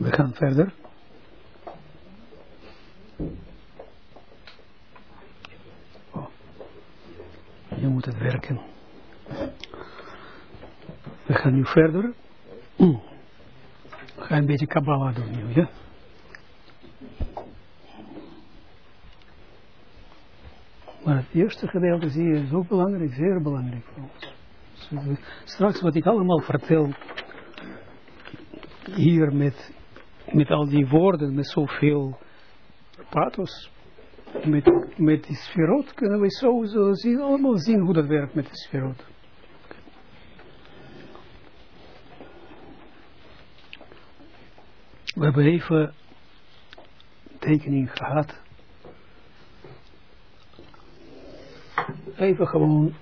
We gaan verder. Oh. Nu moet het werken. We gaan nu verder. We gaan een beetje Kabbalah doen nu, ja? Maar het eerste gedeelte zie je ook belangrijk, zeer belangrijk voor ons. Straks wat ik allemaal vertel, hier met, met al die woorden, met zoveel pathos, met, met die sferot, kunnen we zo, zo zien, allemaal zien hoe dat werkt met de sferot. We hebben even tekening gehad. Even gewoon,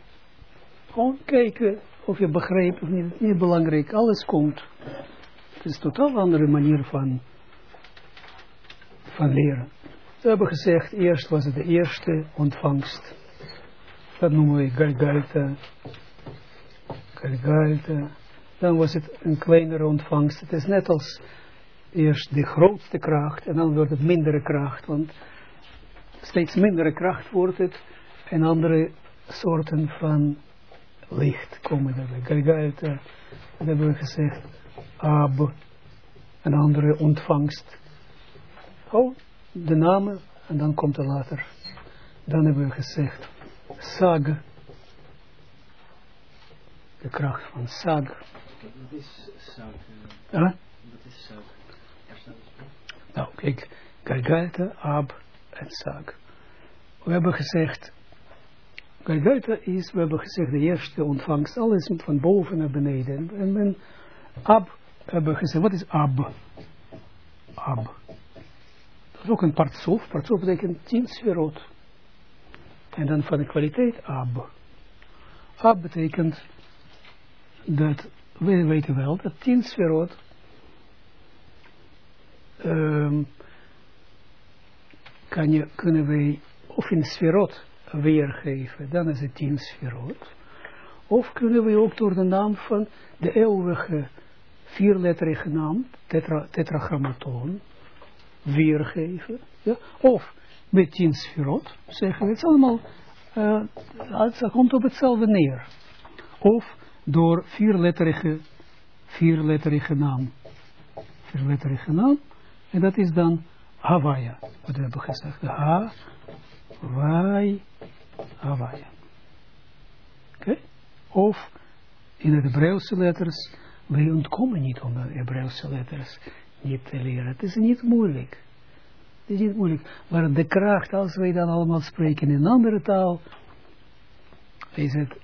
gewoon kijken of je begrijpt of niet. Het is niet belangrijk, alles komt. Het is een totaal andere manier van, van leren. We hebben gezegd, eerst was het de eerste ontvangst. Dat noemen we Galgalta. Galgalta. Dan was het een kleinere ontvangst. Het is net als eerst de grootste kracht en dan wordt het mindere kracht. Want steeds mindere kracht wordt het en andere soorten van licht komen erbij. Galgalta, dat hebben we gezegd. Ab, een andere ontvangst. Oh, de namen en dan komt er later. Dan hebben we gezegd Sag. De kracht van Sag. Wat is Sag? Huh? Wat is Sag? Nou, kijk, Galgalta, Ab en Sag. We hebben gezegd, Galgalta is, we hebben gezegd, de eerste ontvangst, alles van boven naar beneden. En, en Ab, hebben we gezegd, wat is Ab? Ab. Dat is ook een partsof, partsof betekent tien sferot. En dan van de kwaliteit Ab. Ab betekent dat, we weten wel, dat tien sferot um, kan je, kunnen wij of in sferot weergeven, dan is het tien sferot. Of kunnen we ook door de naam van de eeuwige vierletterige naam, tetra, tetragrammaton, weergeven. Ja? Of met tien zeggen we, het allemaal, uh, het komt op hetzelfde neer. Of door vierletterige, vierletterige naam. Vierletterige naam. En dat is dan Hawaii, wat we hebben gezegd. Ha, Wai, Hawaii. Oké? Of in de Hebreeuwse letters, wij ontkomen niet om de Hebreeuwse letters niet te leren. Het is niet moeilijk. Het is niet moeilijk. Maar de kracht, als wij dan allemaal spreken in een andere taal, is het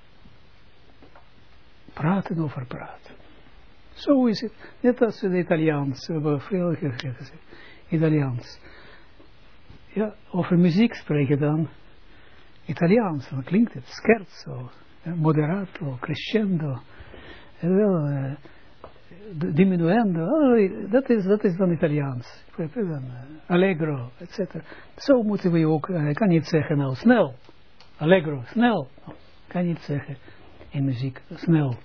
praten over praten. Zo is het. Net als in het Italiaans. We hebben veel gezegd. Italiaans. Ja, over muziek spreken dan. Italiaans, dan klinkt het. Scherzo, moderato, crescendo. En wel, uh, diminuendo. Oh, dat, is, dat is dan Italiaans. Uh, allegro, etc. Zo moeten we ook, ik kan niet zeggen nou snel. Allegro, snel. Kan niet zeggen in muziek, snel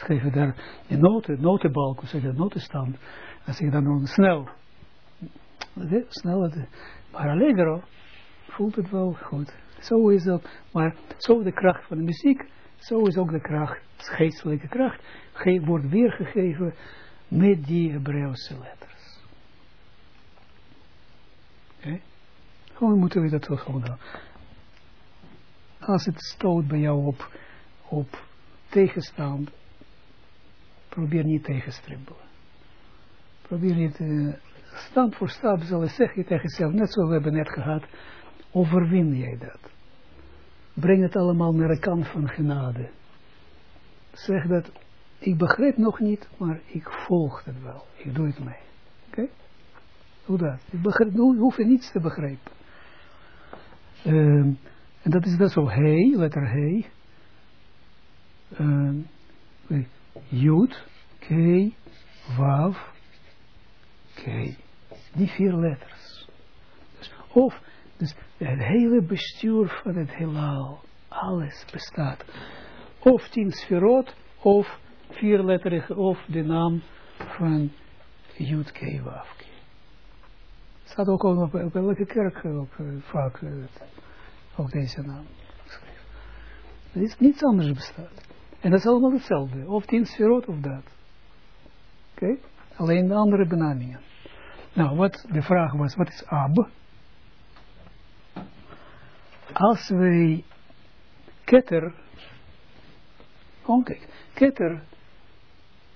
schrijven daar een noten, notenbalk, hoe zeg je, notenstand. Dan zeg je dan nog snel. Snel, maar allegro voelt het wel goed. Zo is dat, maar zo de kracht van de muziek, zo is ook de kracht, geestelijke kracht, wordt weergegeven met die Hebreeuwse letters. Oké? Moeten we dat wel gewoon doen. Als het stoot bij jou op, op tegenstand, probeer niet tegen stribbelen. Probeer niet, uh, stap voor stap zal ik zeggen tegen jezelf, net zoals we hebben net gehad, overwin jij dat. Breng het allemaal naar de kant van genade. Zeg dat, ik begrijp nog niet, maar ik volg het wel. Ik doe het mee. Oké? Hoe dat? Ik begrijp, hoef je niets te begrijpen. Um, en dat is dat zo, hey, letter hey. Um, Jud, K, Wav, K. Die vier letters. Dus, of dus het hele bestuur van het heelal, alles bestaat. Of tien sferot, of vierletterige, of de naam van Jud K Waf K. Staat ook op, op elke kerk uh, vaak uh, ook deze naam. Er is niets anders bestaat. En dat is allemaal hetzelfde. Of tien sferot of dat. Oké? Alleen de andere benamingen. Nou, wat de vraag was, wat is Ab? Als wij ketter, oh kijk, ketter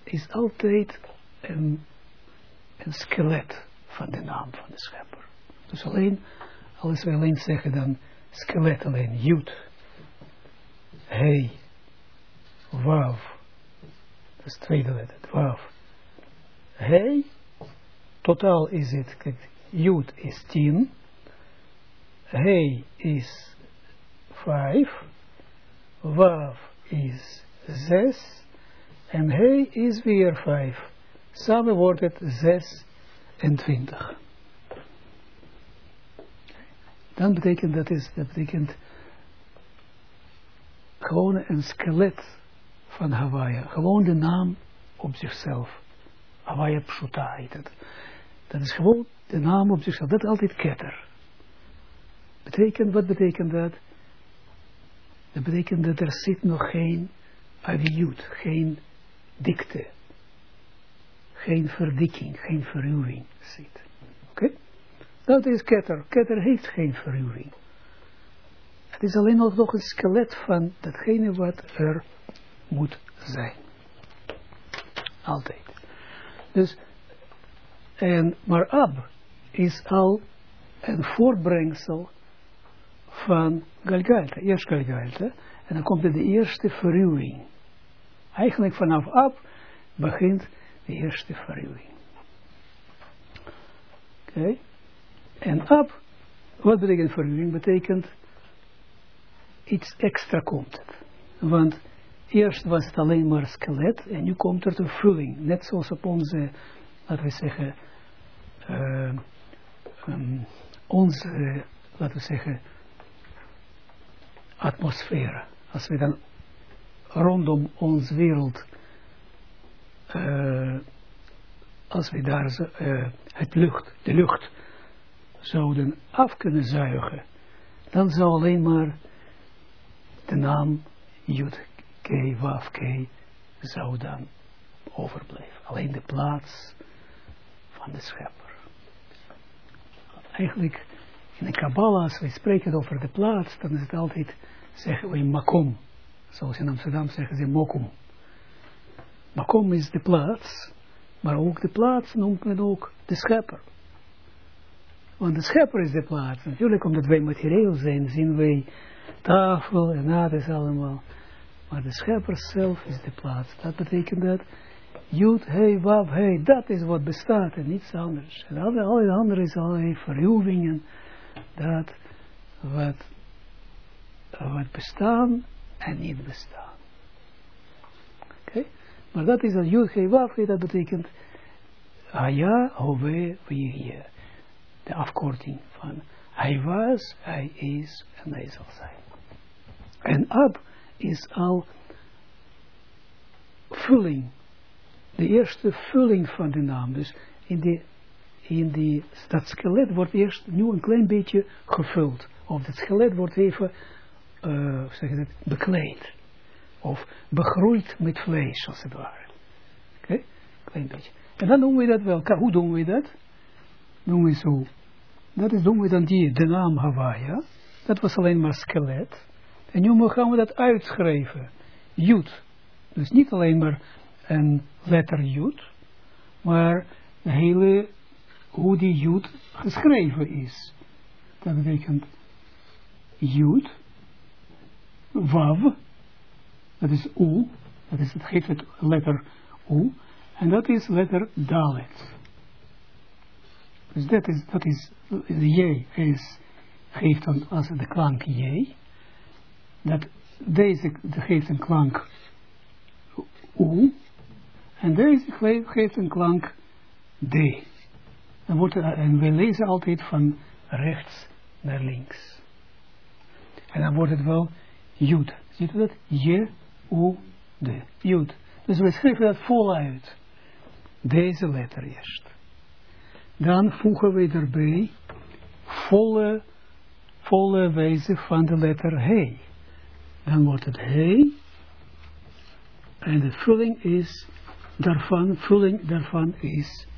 is altijd een, een skelet van de naam van de schepper. Dus alleen, als we alleen zeggen dan skelet alleen, Jud, Hey, Wav, dat is tweede letter, Wav. Hey, totaal is het, kijk, Jud is 10, Hey is 5, Wav is 6, en Hey is weer 5. Samen wordt het 26. Dan betekent dat, is, dat betekent gewoon een skelet van Hawaii. Gewoon de naam op zichzelf. Hawaii Pshuta heet het. Dat is gewoon de naam op zichzelf. Dat is altijd ketter. Betekent, wat betekent dat? Dat betekent dat er zit nog geen aviut, geen dikte. Geen verdikking, geen verruwing zit. Oké? Dat is ketter. Ketter heeft geen verruwing. Het is alleen nog, een skelet van datgene wat er moet zijn. Altijd. Dus, en, maar Ab is al een voortbrengsel van Galgalte, eerst Galgalte, en dan komt er de eerste verruwing. Eigenlijk vanaf Ab begint de eerste verruwing. Oké. En Ab, wat betekent verruwing? Betekent iets extra komt het. Want eerst was het alleen maar skelet en nu komt er een vulling. Net zoals op onze, laten we zeggen, uh, um, onze, laten we zeggen, atmosfeer. Als we dan rondom ons wereld, uh, als we daar uh, het lucht, de lucht zouden af kunnen zuigen, dan zou alleen maar de naam Jud K, Waf K zou dan overblijven. Alleen de plaats van de schepper. Eigenlijk in de Kabbalah, als we spreken over de plaats, dan is het altijd, zeggen we makom. Zoals in Amsterdam zeggen ze mokum. Makom is de plaats, maar ook de plaats noemt men ook de schepper. Want de schepper is de plaats. Natuurlijk, omdat wij materieel zijn, zien wij tafel en dat is allemaal. Maar de schepper zelf is de plaats. Dat betekent dat Jud, hey, Wab, hey, dat is wat bestaat en niets anders. En alle andere is allerlei verhuwingen. Dat wat, wat bestaan en niet bestaan. Oké? Okay? Maar dat is dat Jud, hey, Wab, hey, dat betekent Aya, Hove, Vihye. De afkorting van hij was, hij is en hij zal zijn. En Ab is al vulling. De eerste vulling van de naam. Dus in, die, in die, dat skelet wordt eerst nu een klein beetje gevuld. Of het skelet wordt even, uh, zeg dat, bekleed. Of begroeid met vlees, als het ware. Oké, klein beetje. En dan doen we dat wel. Hoe doen we dat? Doen we zo. Dat is, doen we dan die, de naam Hawaii. Dat was alleen maar skelet. En nu gaan we dat uitschrijven. Jut. Dus niet alleen maar een letter Jut, maar de hele, hoe die Jut geschreven is. Dat betekent Jut, Wav, dat is U, dat is, het geeft het letter U, en dat is letter Dalet. Dus dat is, dat is, de J is, geeft dan als de klank J, dat deze geeft een klank U, en deze geeft een klank D. Dan wordt en we lezen altijd van rechts naar links. En dan wordt het wel Jud. Ziet u dat? J, U, D. Jud. Dus we schrijven dat voluit. Deze letter eerst. dan voegen we erbij volle, volle wijze van de letter He. Dan wordt het He. En de vulling is daarvan, vulling daarvan is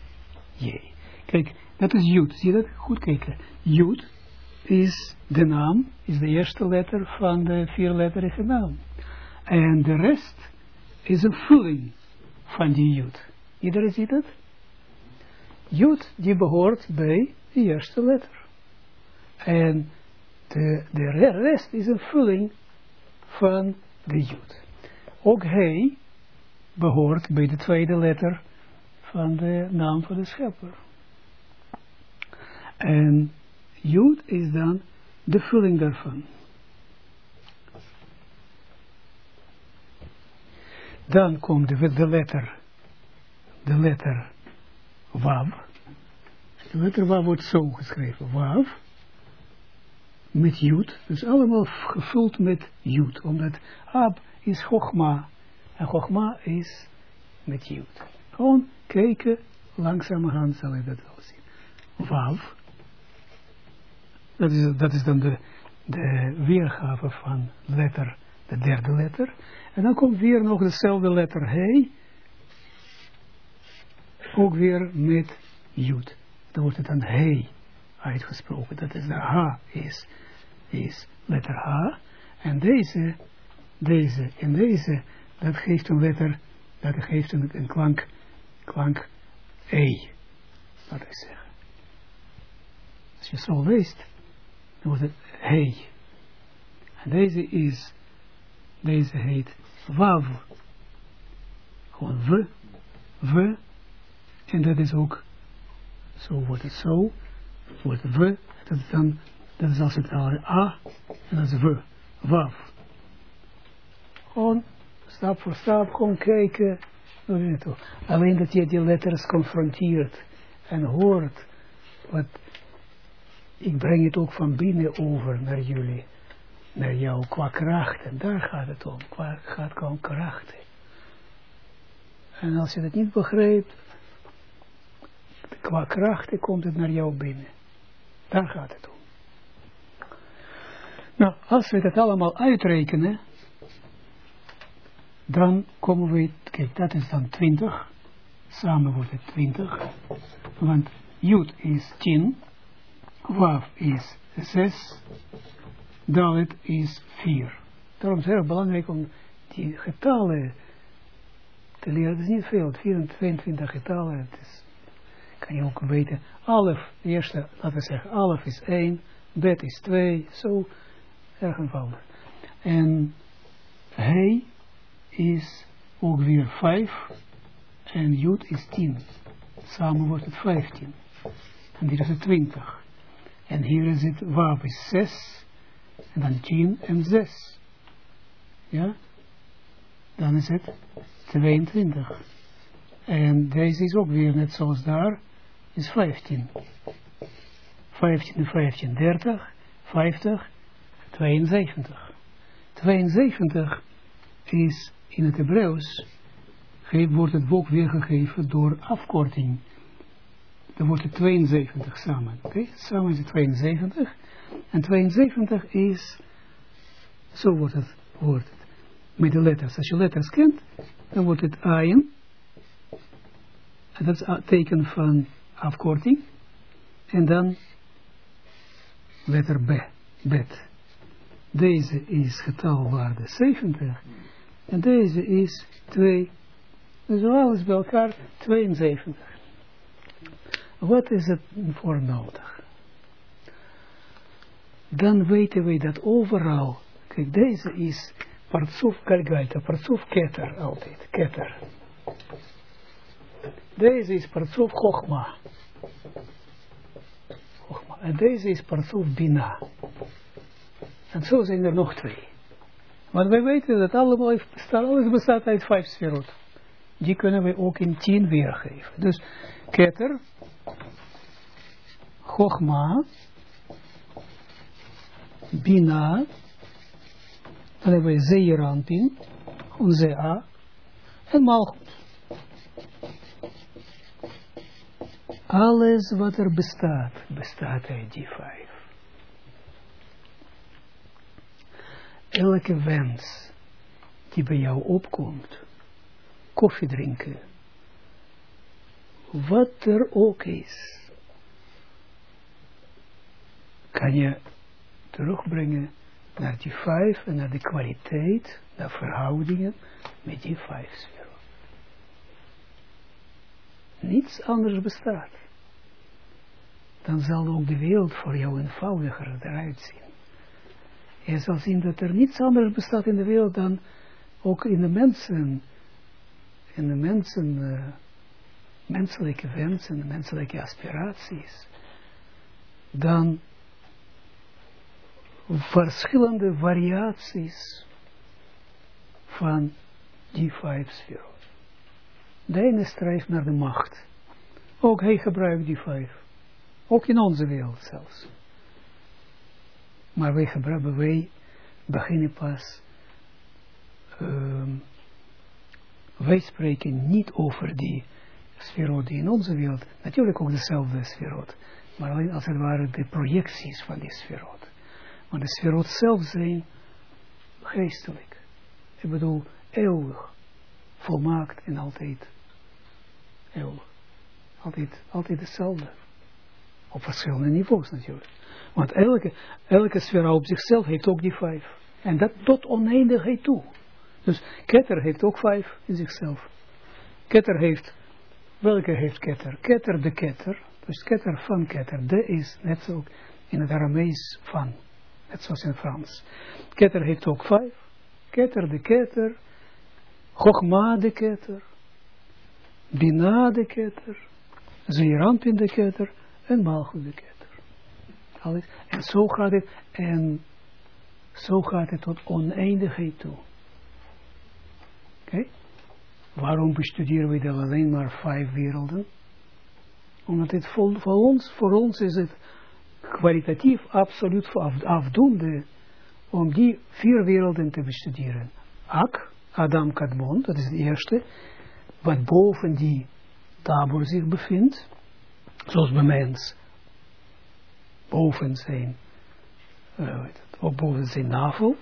J. Kijk, dat is Jud. Zie je dat? Goed kijken. Jud is de naam, is de eerste letter van de vierletterige naam. En de rest is een vulling van die Jud. Iedereen ziet het? Jud die behoort bij de eerste letter. En de, de rest is een vulling van de Jud. Ook hij behoort bij de tweede letter van de naam van de schepper. En Jud is dan de vulling daarvan. Dan komt de, de letter, de letter Wav. De letter Wav wordt zo geschreven. Wav. Met Jud. Dus allemaal gevuld met Jud. Omdat Ab is Chogma. En Chogma is met Jud. Gewoon kijken. Langzamerhand zal je dat wel zien. Wav. Dat is, dat is dan de, de weergave van letter, de derde letter. En dan komt weer nog dezelfde letter He. Ook weer met Jud. Dan wordt het dan He uitgesproken. Dat is de H is, is letter H. En deze, deze en deze, dat geeft een letter, dat geeft een, een klank, klank E. Laat ik zeggen. Als je zo leest, wordt het He. En deze is, deze heet Wav. Gewoon W, W. En dat is ook, zo wordt het zo, wordt W. Dat is dan, dat is als het ware A. En dat is W, Wav. Gewoon stap voor stap, gewoon kijken. Alleen dat je die letters confronteert en hoort wat ik breng het ook van binnen over naar jullie, naar jou qua krachten. Daar gaat het om, qua, gaat om krachten. En als je dat niet begrijpt, qua krachten komt het naar jou binnen. Daar gaat het om. Nou, als we dat allemaal uitrekenen, dan komen we, kijk, dat is dan 20. Samen wordt het 20. Want Jut is 10. Waf is 6. Dalit is 4. Daarom is het erg belangrijk om die getallen te leren. Het is niet veel, 22 getallen. Het is, kan je ook weten. Alef, de eerste, laten we zeggen, alef is 1. Bet is 2. Zo, erg eenvoudig. En hij is ook weer 5 en Jut is 10. Samen wordt het 15. En dit is het 20. En hier is het Wab is 6 en dan 10 en 6. Ja? Dan is het 22. En deze is ook weer net zoals daar, is 15. 15 en 15, 30, 50, 72. 72 is in het Hebreeuws wordt het ook weergegeven door afkorting. Dan wordt het 72 samen. Oké, samen is het 72. En 72 is, zo wordt het, wordt het. Met de letters. Als je letters kent, dan wordt het ayin. En dat is het teken van afkorting. En dan letter B, bet. Deze is getalwaarde 70. En deze is 2. Dus alles bij elkaar 72. Wat is het voor nodig? Dan weten we dat overal, kijk deze is partsuf kalgaita, partsuf keter altijd, keter. Deze is partsuf chokma. En deze is partsuf bina. En zo zijn er nog twee. Want wij weten dat allemaal alles bestaat uit vijf sferot. Die kunnen we ook in tien weergeven. Dus keter, Chogma, Bina, dan hebben we Zeeranpin, onze A, en Malchut. Alles wat er bestaat, bestaat uit die vijf. Elke wens die bij jou opkomt, koffie drinken, wat er ook is, kan je terugbrengen naar die vijf en naar de kwaliteit, naar verhoudingen met die vijf sferen. Niets anders bestaat. Dan zal ook de wereld voor jou eenvoudiger eruit zien. Je zal zien dat er niets anders bestaat in de wereld dan ook in de mensen, in de mensen, uh, menselijke wensen, menselijke aspiraties, dan verschillende variaties van die vijf sferen. De ene strijft naar de macht. Ook hij gebruikt die vijf. Ook in onze wereld zelfs. Maar wij gebruiken, wij beginnen pas, um, wij spreken niet over die sferot die in onze wereld, natuurlijk ook dezelfde sferot, maar alleen als het ware de projecties van die sferot. Maar de sferot zelf zijn geestelijk. Ik bedoel, eeuwig, volmaakt en altijd eeuwig. Altijd, altijd hetzelfde. Op verschillende niveaus natuurlijk. Want elke, elke sfera op zichzelf heeft ook die vijf. En dat tot oneindigheid toe. Dus ketter heeft ook vijf in zichzelf. Ketter heeft, welke heeft ketter? Ketter de ketter. Dus ketter van ketter. De is net zo in het Aramees van. Net zoals in Frans. Ketter heeft ook vijf. Ketter de ketter. Chogma de ketter. Bina de ketter. Zeerampin de ketter. En Malchut de ketter. Alles. En zo gaat het. En zo gaat het tot oneindigheid toe. Oké? Okay? Waarom bestuderen we dan alleen maar vijf werelden? Omdat het voor, ons, voor ons is het kwalitatief absoluut afdoende om die vier werelden te bestuderen. Ak, Adam Kadmon, dat is de eerste, wat boven die tabor zich bevindt, zoals bij mens boven zijn, uh, boven zijn navel.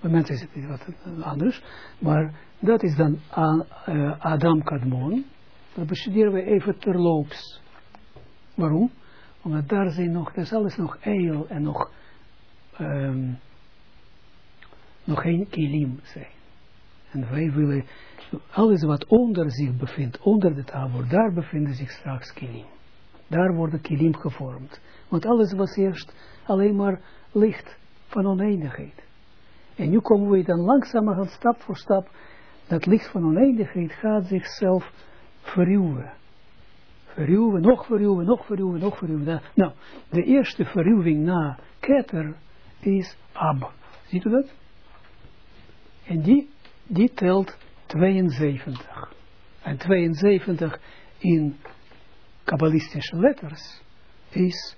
Bij mensen is het wat anders, maar dat is dan uh, Adam Kadmon. Dat bestuderen we even terloops. Waarom? Omdat daar zijn nog, dat is alles nog eil en nog, um, nog geen kilim zijn. En wij willen, alles wat onder zich bevindt, onder de tabor, daar bevinden zich straks kilim. Daar worden kilim gevormd. Want alles was eerst alleen maar licht van oneindigheid. En nu komen we dan langzamerhand stap voor stap, dat licht van oneindigheid gaat zichzelf verruwen. Verruwen, nog verruwen, nog verruwen, nog verruwen. Nou, de eerste verruwing na ketter is Ab. Ziet u dat? En die, die telt 72. En 72 in kabbalistische letters is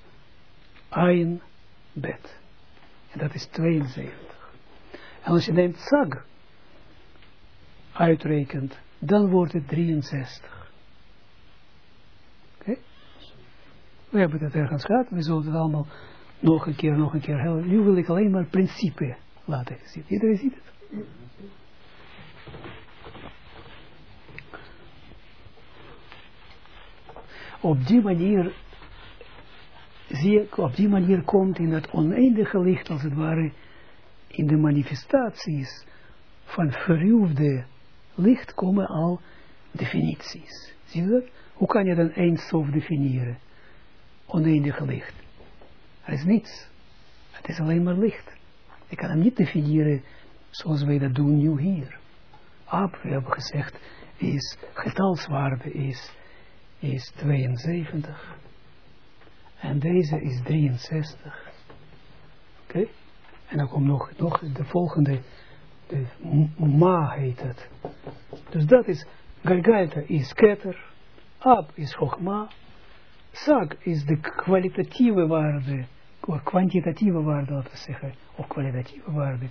Ein Bet. En dat is 72. En als je neemt Sag uitrekent, dan wordt het 63. Oké? We hebben het ergens gehad, we zullen het allemaal nog een keer, nog een keer. Nu wil ik alleen maar principe laten zien. Iedereen ziet het? Op die manier zie je, op die manier komt in het oneindige licht, als het ware, in de manifestaties van verruwde licht komen al definities. Zie je dat? Hoe kan je dan eindstof definiëren? Oneindige licht. Er is niets. Het is alleen maar licht. Ik kan hem niet definiëren zoals wij dat doen nu hier. Ab, we hebben gezegd, is getalswaarde is, is 72. En deze is 63. Oké? En dan komt nog, nog de volgende, de ma heet het. Dus dat is, Galgalta is ketter, Ab is Chogma, Sag is de kwalitatieve waarde, of kwantitatieve waarde, laten we zeggen, of kwalitatieve waarde.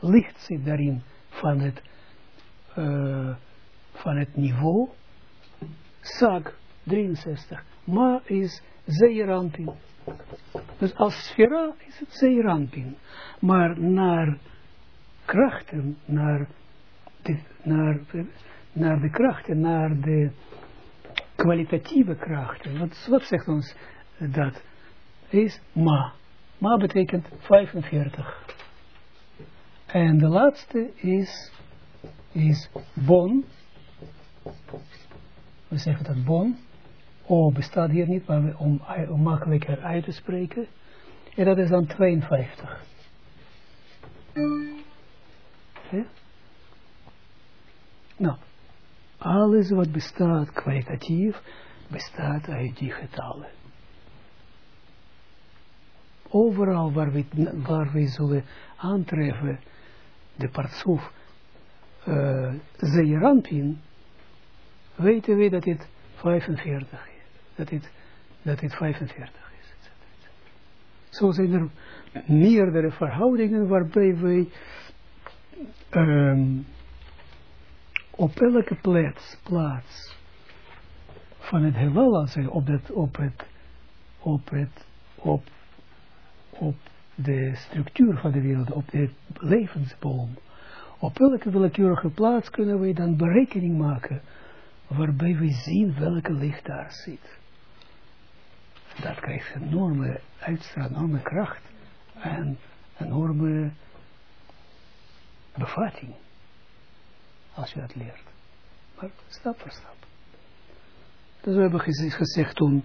Licht zit daarin van het, uh, van het niveau. Sag 63. Ma is zeerampin. Dus als sfera is het zeerampin. Maar naar krachten, naar de, naar, naar de krachten, naar de kwalitatieve krachten. Wat, wat zegt ons dat? Is ma. Ma betekent 45. En de laatste is, is bon. We zeggen dat bon. O bestaat hier niet, maar om, om makkelijker uit te spreken. En dat is dan 52. Ja? Nou, alles wat bestaat kwalitatief, bestaat uit die getallen. Overal waar we, we zullen aantreffen, de partsoef uh, Zeerampin, weten we dat het 45 is. Dat het, dat het 45 is. Zo zijn er meerdere verhoudingen waarbij wij um, op elke plaats, plaats van het heelal, op het, op het, op het, op, op de structuur van de wereld, op de levensboom, op welke willekeurige plaats kunnen we dan berekening maken, waarbij we zien welke licht daar zit. Dat krijgt enorme uitstraling, enorme kracht en enorme bevatting als je dat leert. Maar stap voor stap. Dus we hebben gezegd toen.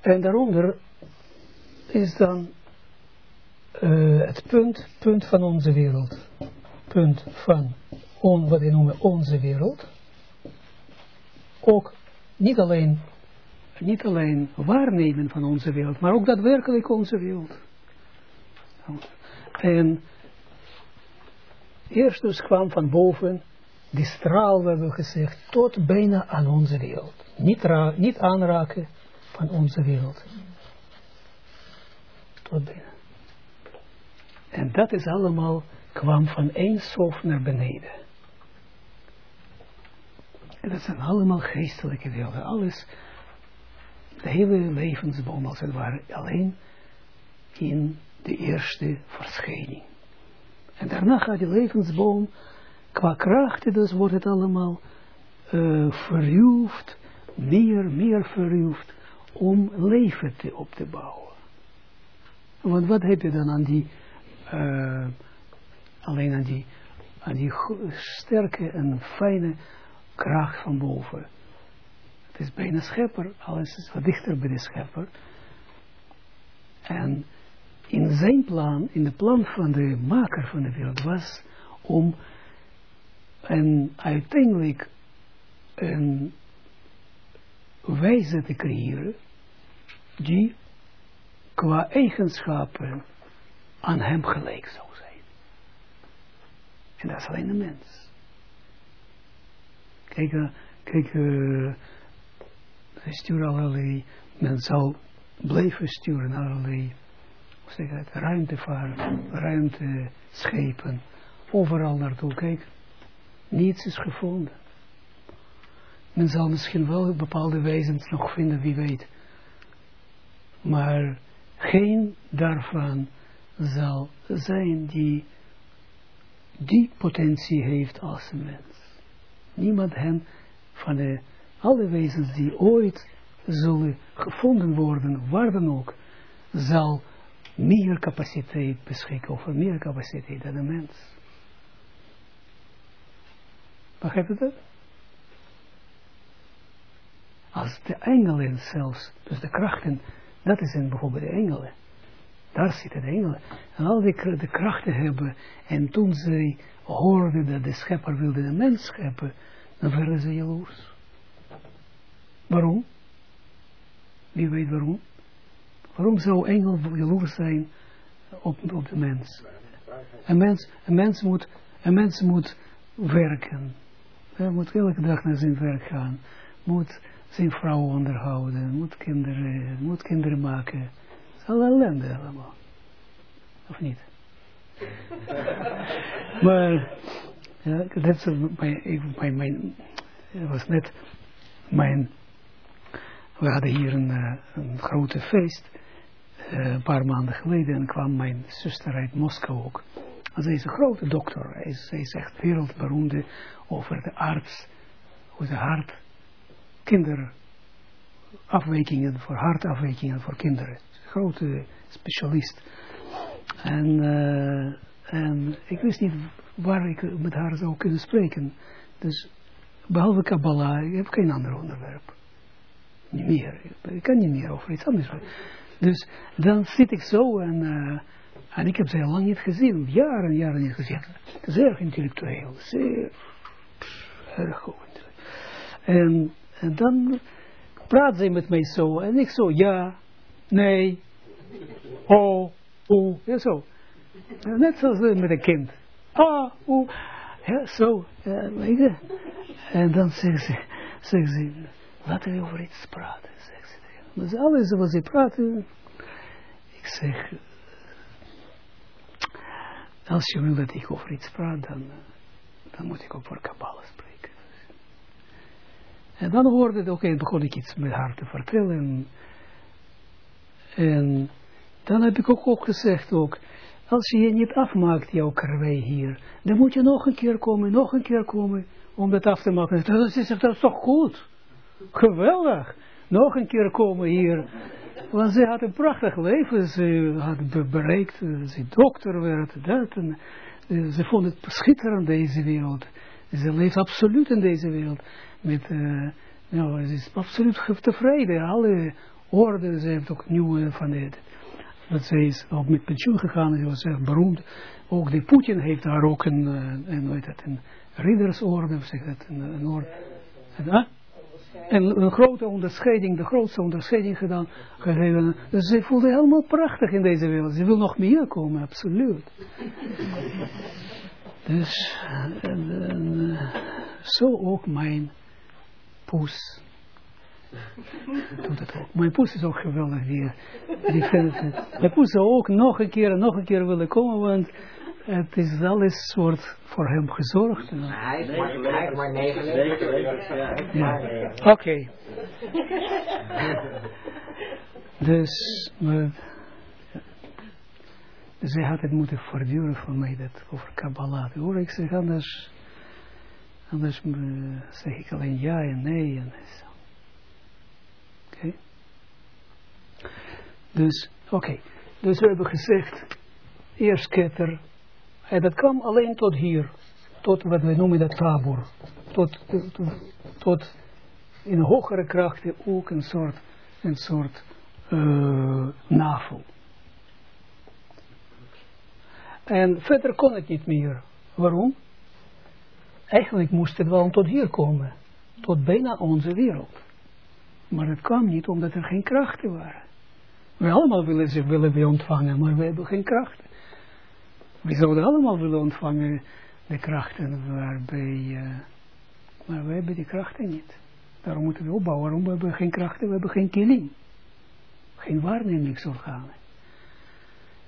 En daaronder is dan uh, het punt, punt van onze wereld. Punt van on, wat we noemen onze wereld. Ook niet alleen, niet alleen waarnemen van onze wereld, maar ook daadwerkelijk onze wereld. En eerst dus kwam van boven die straal, we hebben gezegd, tot bijna aan onze wereld. Niet, niet aanraken van onze wereld. Tot bijna. En dat is allemaal, kwam van één sof naar beneden. Dat zijn allemaal geestelijke werelden. Alles, de hele levensboom als het ware, alleen in de eerste verschijning. En daarna gaat die levensboom, qua krachten dus wordt het allemaal uh, meer, meer verjuwd, om leven te, op te bouwen. Want wat heb je dan aan die, uh, alleen aan die, aan die sterke en fijne kracht van boven. Het is bijna schepper, alles is wat dichter bij de schepper. En in zijn plan, in de plan van de maker van de wereld was om een uiteindelijk een wijze te creëren die qua eigenschappen aan hem gelijk zou zijn. En dat is alleen de mens. Kijk, uh, kijk, uh, sturen allerlei, men zal blijven sturen allerlei zeg het, ruimtevaart, ruimteschepen, overal naartoe. Kijk, niets is gevonden. Men zal misschien wel bepaalde wezens nog vinden, wie weet. Maar geen daarvan zal zijn die die potentie heeft als een mens. Niemand hen van de, alle wezens die ooit zullen gevonden worden, waar dan ook, zal meer capaciteit beschikken, over meer capaciteit dan de mens. Begrijp je dat? Als de engelen zelfs, dus de krachten, dat is in bijvoorbeeld de engelen. Daar zitten de engelen. En al die de krachten hebben. En toen ze hoorden dat de schepper wilde de mens scheppen, dan werden ze jaloers. Waarom? Wie weet waarom? Waarom zou engel jaloers zijn op, op de mens? Een mens, een mens, moet, een mens moet werken. Hij moet elke dag naar zijn werk gaan. Moet zijn vrouw onderhouden. Moet kinderen, moet kinderen maken. Al ellende allemaal. Of niet? maar, Ja, dat is mijn, mijn, mijn, was net mijn, we hadden hier een, eh, een grote feest, eh, een paar maanden geleden, en kwam mijn zuster uit Moskou ook. En zij is een grote dokter, hij is, zij is echt wereldberoemde over de arts, hoe de hart, kinderafwijkingen, voor hartafwijkingen voor kinderen. Grote specialist. En, eh, en ik wist niet waar ik met haar zou kunnen spreken. Dus behalve Kabbalah, ik heb geen ander onderwerp. Niet meer. Ik kan niet meer over iets anders. Dus dan zit ik zo en, eh, en ik heb ze heel lang niet gezien. Jaren, jaren niet gezien. Erg intellectueel. Zeer, erg goed. En, en dan praat zij met mij zo. En ik zo, ja, nee, oh, oeh, ja zo. Net zoals eh, met een kind. Ah, oeh. Ja, zo. Ja. En dan zegt ze, zegt ze, laten we over iets praten, zegt ze. Ze- alles wat ze praten, ik zeg, eh, als je wil dat ik over iets praat, dan, eh, dan moet ik ook voor Kabbalah. En dan hoorde het, oké, begon ik iets met haar te vertellen. En dan heb ik ook, ook gezegd ook, als je je niet afmaakt, jouw karwei hier, dan moet je nog een keer komen, nog een keer komen, om dat af te maken. Dat is, dat is toch goed? Geweldig. Nog een keer komen hier. Want ze had een prachtig leven. Ze had be- bereikt, eh, ze dokter werd, dat. En, eh, ze vond het schitterend, deze wereld. Ze leeft absoluut in deze wereld. Met, eh, nou, ze is absoluut tevreden. Alle orden, ze heeft ook nieuwe van het. Dat ze is ook met pensioen gegaan, ze was echt beroemd. Ook de Poetin heeft daar ook een, eh, een, dat, een riddersorde, of zeg dat, een, een orde. Een, ah? En een grote onderscheiding, de grootste onderscheiding gedaan, gegeven. Dus ze voelde helemaal prachtig in deze wereld. Ze wil nog meer komen, absoluut. Dus, en, en, eh, zo ook mijn poes. Doet het ook. Mijn poes is ook geweldig weer. Die vindt het. Mijn poes zou ook nog een keer en nog een keer willen komen, want het is alles soort voor hem gezorgd. En, Hij heeft maar, hij heeft maar 99. ja. Oké. Dus, maar, hij had het moeten voortduren van mij, dat over Kabbalah. Hoor ik zeg, anders, anders eh, zeg ik alleen ja en nee en zo. Oké. Dus, oké. Dus we hebben gezegd, eerst ketter, dat kwam alleen tot hier, tot wat we noemen dat tabor, tot, tot, tot in hogere krachten ook een soort, een soort uh, navel. En verder kon het niet meer. Waarom? Eigenlijk moest het wel tot hier komen, tot bijna onze wereld. Maar het kwam niet omdat er geen krachten waren. We allemaal willen ze willen we ontvangen, maar we hebben geen krachten. We zouden allemaal willen ontvangen de krachten waarbij, uh, maar we hebben die krachten niet. Daarom moeten we opbouwen. Waarom hebben we geen krachten? We hebben geen kilim. Geen waarnemingsorganen.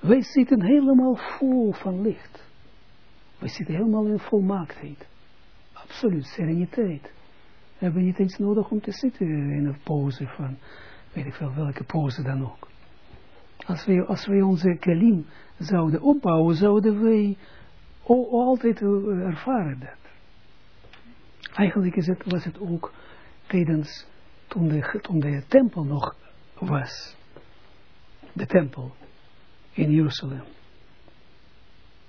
Wij zitten helemaal vol van licht. Wij zitten helemaal in volmaaktheid. Absoluut sereniteit. We hebben niet eens nodig om te zitten in een pose van, weet ik veel welke pose dan ook. Als wij, als wij onze kelim zouden opbouwen, zouden wij altijd ervaren dat. Eigenlijk is het, was het ook tijdens, toen de, toen de tempel nog was, de tempel in Jeruzalem.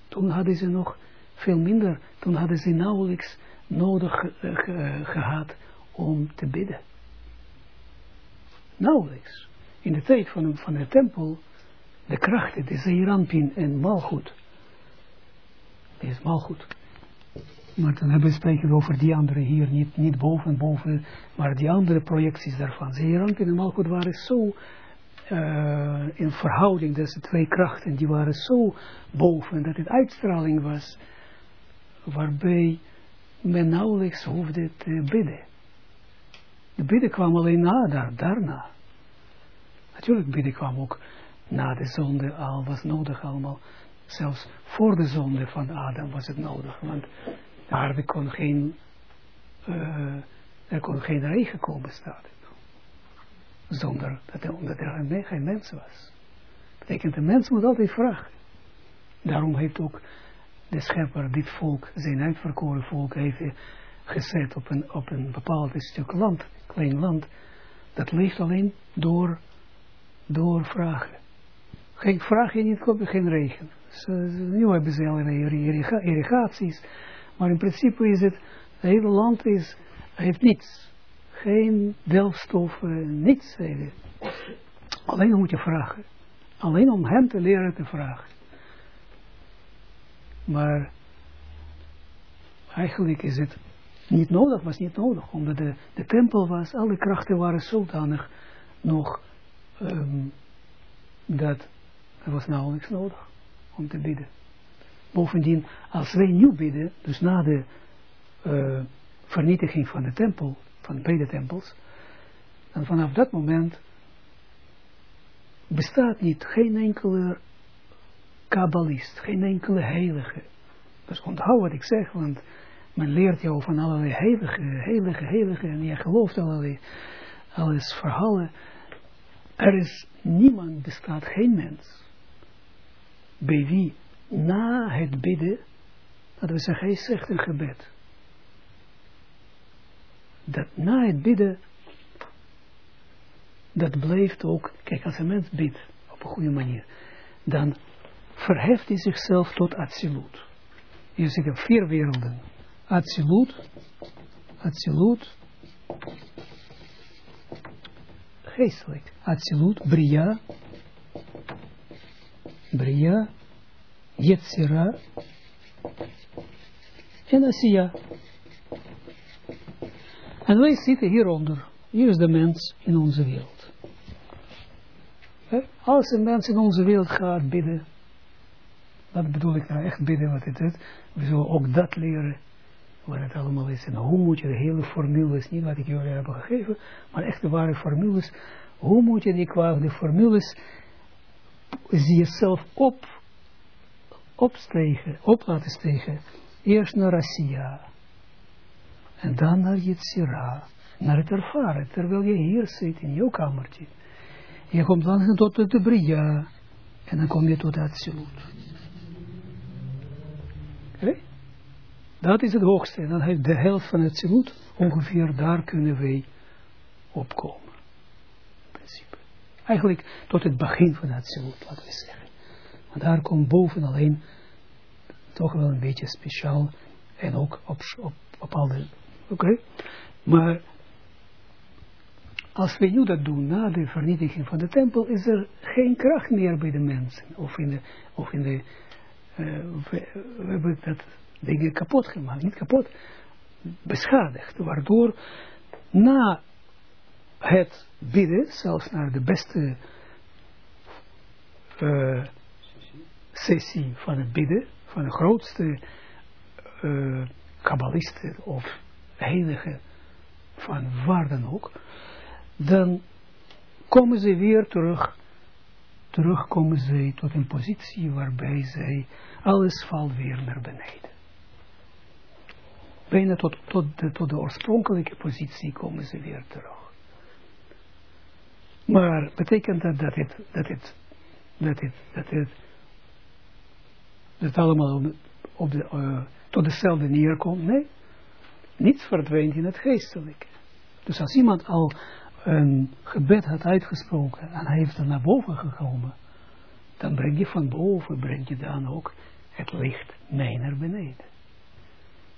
Toen hadden ze nog veel minder, toen hadden ze nauwelijks nodig uh, ge, gehad om te bidden. Nauwelijks. In de tijd van, van de tempel, de krachten, de Zeerampin en Malchut. Die is Malchut. Maar dan hebben we spreken over die andere hier, niet, niet boven, boven, maar die andere projecties daarvan. Zeerampin en Malchut waren zo uh, in verhouding, deze twee krachten, die waren zo boven, dat het uitstraling was, waarbij men nauwelijks hoefde te bidden. De bidden kwam alleen na, daar, daarna. Natuurlijk, bidden kwam ook na de zonde, al was nodig allemaal. Zelfs voor de zonde van Adam was het nodig. Want De aarde kon geen, uh, kon geen regen komen, staat het. Zonder dat er, geen mens was. Betekent, de mens moet altijd vragen. Daarom heeft ook de schepper dit volk, zijn uitverkoren volk, heeft gezet op een, op een bepaald stuk land, klein land. Dat leeft alleen door, door vragen. Geen vraag je niet, er geen regen. So, nu hebben ze allerlei irrigaties. Maar in principe is het, het hele land is, heeft niets. Geen delfstoffen, niets. Alleen moet je vragen. Alleen om hem te leren te vragen. Maar eigenlijk is het niet nodig, was niet nodig, omdat de, de tempel was, alle krachten waren zodanig nog um, dat er was nauwelijks nodig om te bidden. Bovendien, als wij nu bidden, dus na de uh, vernietiging van de tempel, van beide tempels, dan vanaf dat moment bestaat niet geen enkele kabbalist, geen enkele heilige. Dus onthoud wat ik zeg, want men leert jou van allerlei heilige, heilige, heilige, en je gelooft allerlei, alles verhalen. Er is niemand, bestaat geen mens, bij wie na het bidden, dat we zeggen, hij zegt een gebed. Dat na het bidden, dat blijft ook, kijk, als een mens bidt op een goede manier, dan verheft hij zichzelf tot absoluut. Hier zitten vier werelden. Absoluut, absoluut, geestelijk. Absoluut, Bria, Bria, Yetzira en. En wij zitten hieronder. Hier is de mens in onze wereld. Als een mens in onze wereld gaat bidden, dat bedoel ik nou echt bidden wat het is. We zullen ook dat leren, wat het allemaal is. En hoe moet je de hele formules, niet wat ik jullie heb gegeven, maar echt de ware formules. Hoe moet je die qua de formules, jezelf op, opstegen, op laten stegen. Eerst naar Asiya. En dan naar Yitzira. Naar het ervaren, terwijl je hier zit in jouw kamertje. Je komt langzaam tot de Bria. En dan kom je tot het Absolute. Okay? Dat is het hoogste. En dan heeft de helft van het Zilut, ongeveer daar kunnen wij opkomen. In principe. Eigenlijk tot het begin van het Zilut, laten we zeggen. Want daar komt boven alleen toch wel een beetje speciaal en ook op, op bepaalde... Oké? Maar als we nu dat doen, na de vernietiging van de tempel, is er geen kracht meer bij de mensen. Of in de, of in de uh, we, hebben dat dingen kapot gemaakt, niet kapot, beschadigd, waardoor na het bidden, zelfs naar de beste uh, sessie van het bidden, van de grootste uh, kabbalisten of heilige van waar dan ook, dan komen ze weer terug, terugkomen ze tot een positie waarbij zij, alles valt weer naar beneden. Bijna tot, tot, de, tot de oorspronkelijke positie komen ze weer terug. Maar betekent dat dat het, dat het, dat het, dat het, dat allemaal op de, uh, tot dezelfde neerkomt? Nee, niets verdwijnt in het geestelijke. Dus als iemand al een gebed had uitgesproken en hij heeft er naar boven gekomen, dan breng je van boven, breng je dan ook het licht mee naar beneden.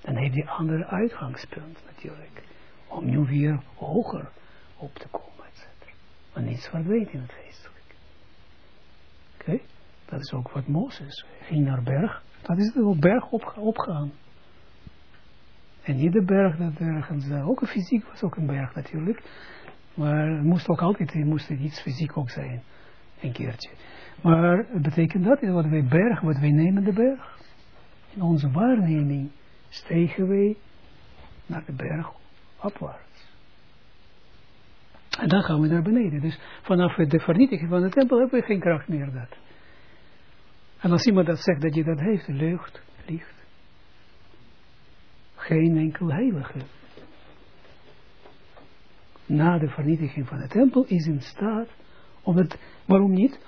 Dan heeft je andere uitgangspunt natuurlijk, om nu weer hoger op te komen, etc. Maar niets verdwijnt in het geestelijk. Oké, dat is ook wat Mozes ging naar berg, dat is de berg op, opgaan. En niet de berg dat ergens, ook een fysiek was ook een berg natuurlijk, maar het moest ook altijd, moest iets fysiek ook zijn. Een keertje. Maar betekent dat, wat wij berg, wat wij nemen de berg. In onze waarneming stegen wij naar de berg opwaarts. En dan gaan we naar beneden. Dus vanaf de vernietiging van de tempel hebben we geen kracht meer dat. En als iemand dat zegt dat je dat heeft, leugt, liegt. Geen enkel heilige. Na de vernietiging van de tempel is in staat, omdat, waarom niet?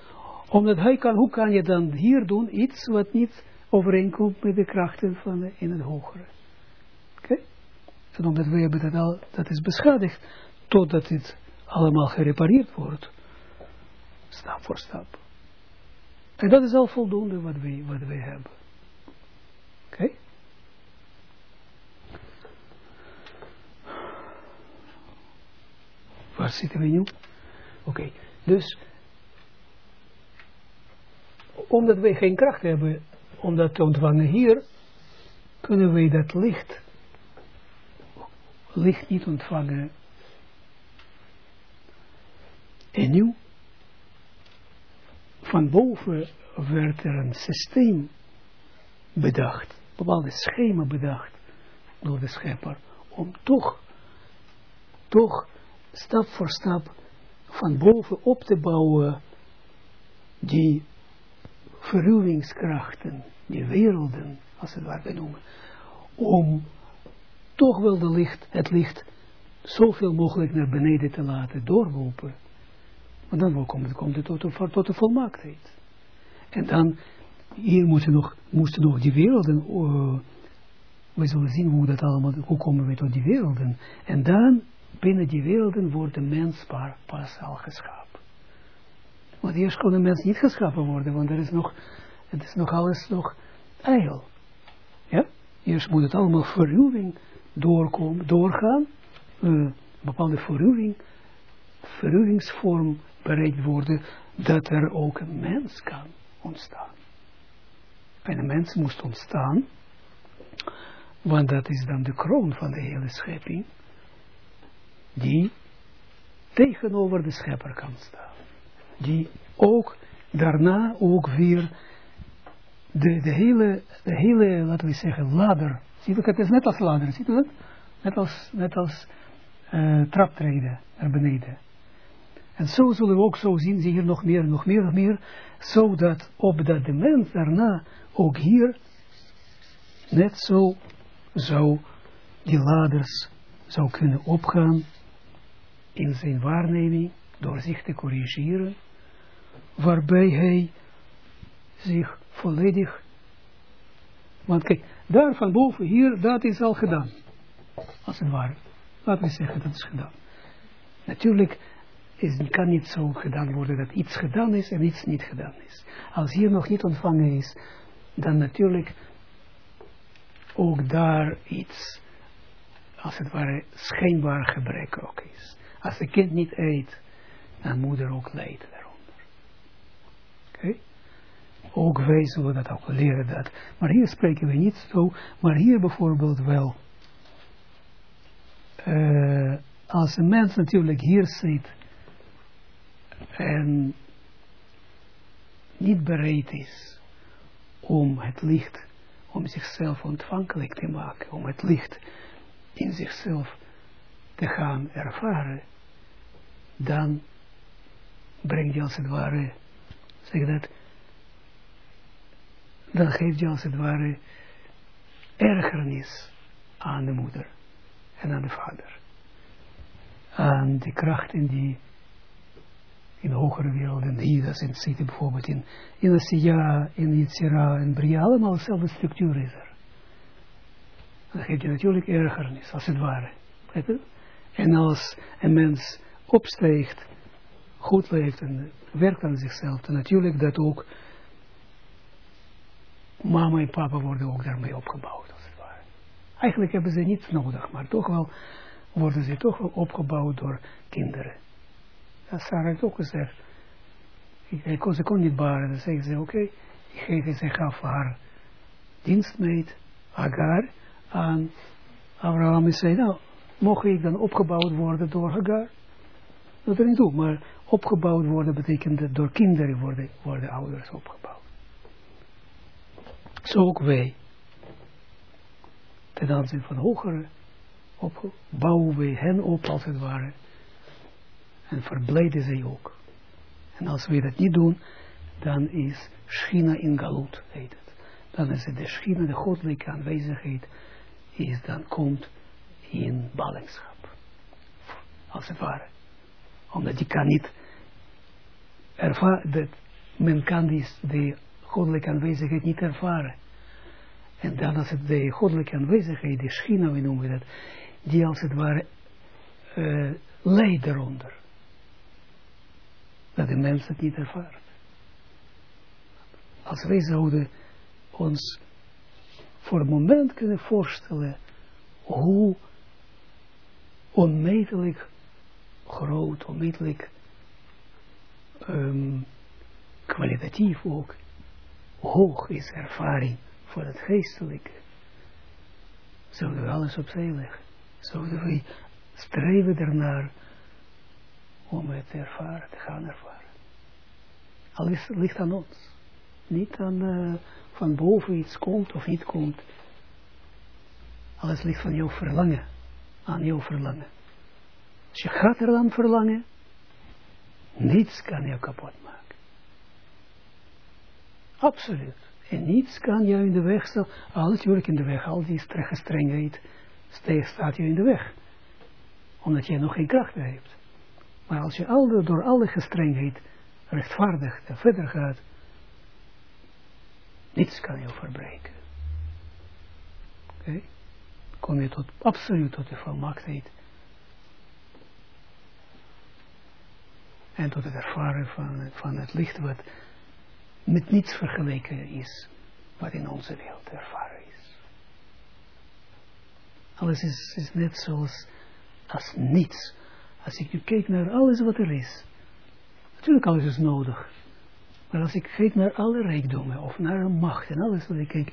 Omdat hij kan, hoe kan je dan hier doen iets wat niet overeenkomt met de krachten van de, in het hogere? Oké? Okay? Omdat we hebben dat al, dat is beschadigd, totdat het allemaal gerepareerd wordt. Stap voor stap. En dat is al voldoende wat we, wat we hebben. Oké? Waar zitten we nu? Oké, dus omdat wij geen kracht hebben om dat te ontvangen hier, kunnen wij dat licht, licht niet ontvangen. En nu, van boven werd er een systeem bedacht, een bepaalde schema bedacht door de schepper, om toch, toch stap voor stap van boven op te bouwen die verruwingskrachten, die werelden, als het ware noemen, om toch wel de licht, het licht zoveel mogelijk naar beneden te laten doorlopen. Want dan komt het, komt het tot, de, tot de volmaaktheid. En dan, hier moeten nog, moesten nog die werelden, uh, we zullen zien hoe dat allemaal, hoe komen we tot die werelden. En dan, binnen die werelden, wordt de mens pas al geschapen. Want eerst kon een mens niet geschapen worden, want er is nog, het is nog alles nog eil. Ja? Eerst moet het allemaal verruwing doorkomen, doorgaan, uh, bepaalde verruwing, verruwingsvorm bereikt worden, dat er ook een mens kan ontstaan. En een mens moest ontstaan, want dat is dan de kroon van de hele schepping, die tegenover de schepper kan staan die ook daarna ook weer de, de, hele, de hele, laten we zeggen, ladder, ziet u, het is net als ladder, ziet u dat? Net als, net als uh, traptreden naar beneden. En zo zullen we ook zo zien, zie hier nog meer, nog meer, nog meer, zodat opdat de mens daarna ook hier net zo zou die laders zou kunnen opgaan in zijn waarneming door zich te corrigeren, waarbij hij zich volledig, want kijk, daar van boven, hier, dat is al gedaan, als het ware. Laten we zeggen, dat is gedaan. Natuurlijk is, kan niet zo gedaan worden dat iets gedaan is en iets niet gedaan is. Als hier nog niet ontvangen is, dan natuurlijk ook daar iets, als het ware, schijnbaar gebrek ook is. Als een kind niet eet, en moeder ook leidt daaronder. Oké? Ook wij zullen dat ook leren dat. Maar hier spreken we niet zo, maar hier bijvoorbeeld wel. Uh, als een mens natuurlijk hier zit en niet bereid is om het licht, om zichzelf ontvankelijk te maken, om het licht in zichzelf te gaan ervaren, dan brengt je als het ware, zeg dat, dan geeft je als het ware ergernis aan de moeder en aan de vader. Aan de krachten die in de hogere wereld, in Hidas, in zitten bijvoorbeeld, in, in Asiya, in Yitzira, in Bria, allemaal dezelfde structuur is er. Dan geeft je natuurlijk ergernis, als het ware. En als een mens opstijgt goed leeft en werkt aan zichzelf, dan natuurlijk dat ook mama en papa worden ook daarmee opgebouwd, als het ware. Eigenlijk hebben ze niets nodig, maar toch wel worden ze toch wel opgebouwd door kinderen. Dat Sarah heeft ook gezegd. Ik, kon, ze kon niet baren, dan zeggen ze, oké, okay, ik geef, ze gaf haar dienstmeid, Hagar, aan Abraham en zei, nou, mocht ik dan opgebouwd worden door Hagar? Dat er niet toe, maar opgebouwd worden betekent dat door kinderen worden, worden ouders opgebouwd. Zo ook wij. Ten aanzien van hogere bouwen wij hen op als het ware. En verblijden zij ook. En als we dat niet doen, dan is Schina in Galut, heet het. Dan is het de Schina, de goddelijke aanwezigheid, is dan komt in ballingschap. Als het ware. Omdat die kan niet ervaren, dat men kan die, de goddelijke aanwezigheid niet ervaren. En dan als het de goddelijke aanwezigheid, de schina, we noemen dat, die als het ware uh, leidt eronder. Dat de mens het niet ervaart. Als wij zouden ons voor een moment kunnen voorstellen hoe onmetelijk groot, onmetelijk um, kwalitatief ook hoog is ervaring voor het geestelijke, zouden we alles opzij leggen. Zouden we streven ernaar om het te ervaren, te gaan ervaren. Alles ligt aan ons. Niet aan uh, van boven iets komt of niet komt. Alles ligt van jouw verlangen. Aan jouw verlangen. Als je gaat er dan verlangen, niets kan je kapot maken. Absoluut. En niets kan je in de weg staan. Al natuurlijk in de weg, al die strengheid staat je in de weg. Omdat je nog geen kracht meer hebt. Maar als je al, door alle gestrengheid rechtvaardig verder gaat, niets kan je verbreken. Oké? Okay? Kom je tot, absoluut tot de volmaaktheid. En tot het ervaren van, van het licht wat met niets vergeleken is wat in onze wereld ervaren is. Alles is, is net zoals als niets. Als ik nu kijk naar alles wat er is. Natuurlijk alles is nodig. Maar als ik kijk naar alle rijkdommen of naar macht en alles wat ik kijk.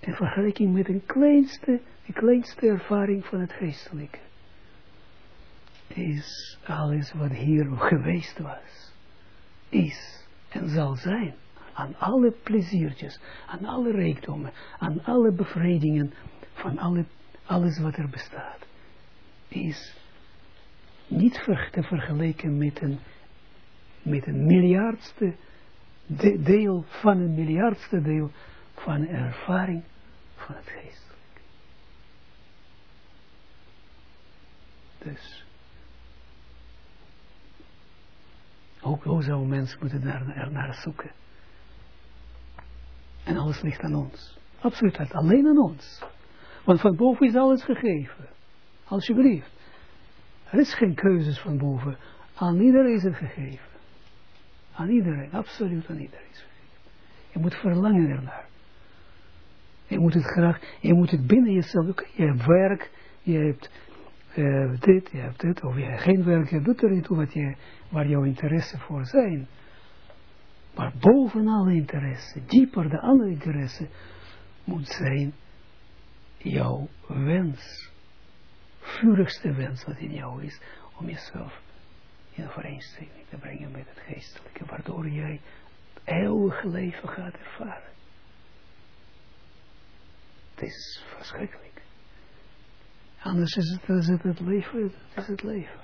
In vergelijking met een kleinste, de kleinste ervaring van het geestelijke. Is alles wat hier geweest was. Is en zal zijn aan alle pleziertjes, aan alle rijkdommen, aan alle bevredigingen van alle, alles wat er bestaat, is niet te vergelijken met een, met een miljardste deel van een miljardste deel van ervaring van het geestelijk. Dus Hoe, hoe zou een mens moeten naar, naar zoeken? En alles ligt aan ons. Absoluut, alleen aan ons. Want van boven is alles gegeven. Alsjeblieft. Er is geen keuzes van boven. Aan iedereen is het gegeven. Aan iedereen, absoluut aan iedereen is gegeven. Je moet verlangen ernaar. Je moet het graag, je moet het binnen jezelf, je hebt werk, je hebt uh, dit, je hebt dit, of je hebt geen werk, je doet er niet toe wat je, waar jouw interesse voor zijn. Maar boven alle interesse, dieper de andere interesse, moet zijn jouw wens, vurigste wens wat in jou is, om jezelf in overeenstemming te brengen met het geestelijke, waardoor jij het leven gaat ervaren. Het is verschrikkelijk. Anders is het, is het, het leven, het is het leven.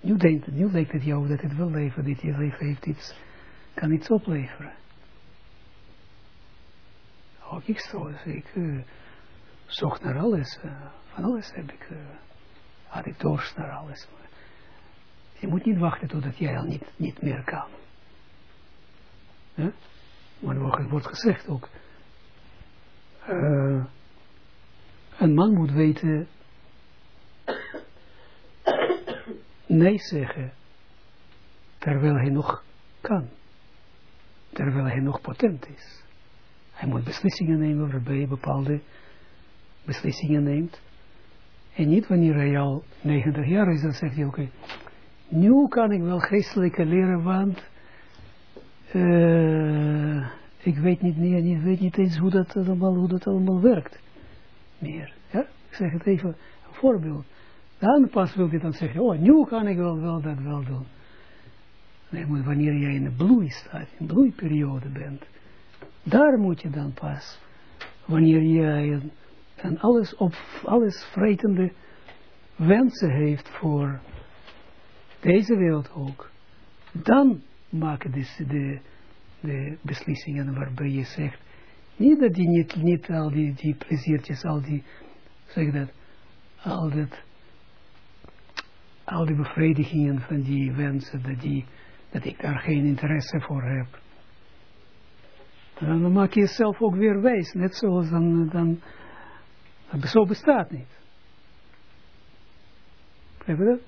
Nu, denkt, nu lijkt het jou dat het wil leven, dit je leven heeft iets, kan iets opleveren. Ook ik zo, ik uh, zocht naar alles, uh, van alles heb ik, uh, had ik dorst naar alles. Je moet niet wachten totdat jij al niet, niet meer kan. Maar er wordt gezegd ook, een man moet weten nee zeggen, terwijl hij nog kan, terwijl hij nog potent is. Hij moet beslissingen nemen waarbij hij bepaalde beslissingen neemt. En niet wanneer hij al 90 jaar is, dan zegt hij, oké, nu kan ik wel geestelijke leren, want uh, ik weet niet meer, ik weet niet eens hoe dat allemaal, hoe dat allemaal werkt. Meer. Ja? Ik zeg het even, een voorbeeld. Dan pas wil je dan zeggen, oh, nu kan ik wel, dat wel doen. Nee, maar wanneer jij in de bloei staat, in de bloeiperiode bent, daar moet je dan pas, wanneer jij een, alles op, alles vretende wensen heeft voor deze wereld ook, dan maken de, de, de beslissingen waarbij je zegt, Niet dat die niet, niet al die, die pleziertjes, al die, zeg dat, al dat, al die bevredigingen van die wensen, dat, die, dat ik daar geen interesse voor heb. Dan maak je jezelf ook weer wijs, net zoals dan, dan zo bestaat niet. Begrijp je dat?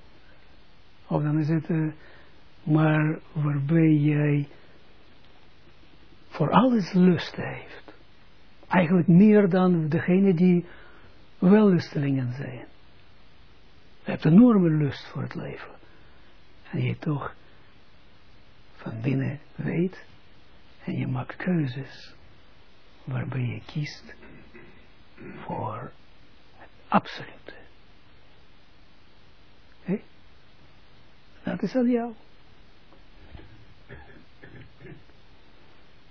Of dan is het, uh, maar waarbij jij voor alles lust heeft. Eigenlijk meer dan degene die wellustelingen zijn. Je hebt enorme lust voor het leven. En je toch van binnen weet en je maakt keuzes waarbij je kiest voor het absolute. Dat is aan jou.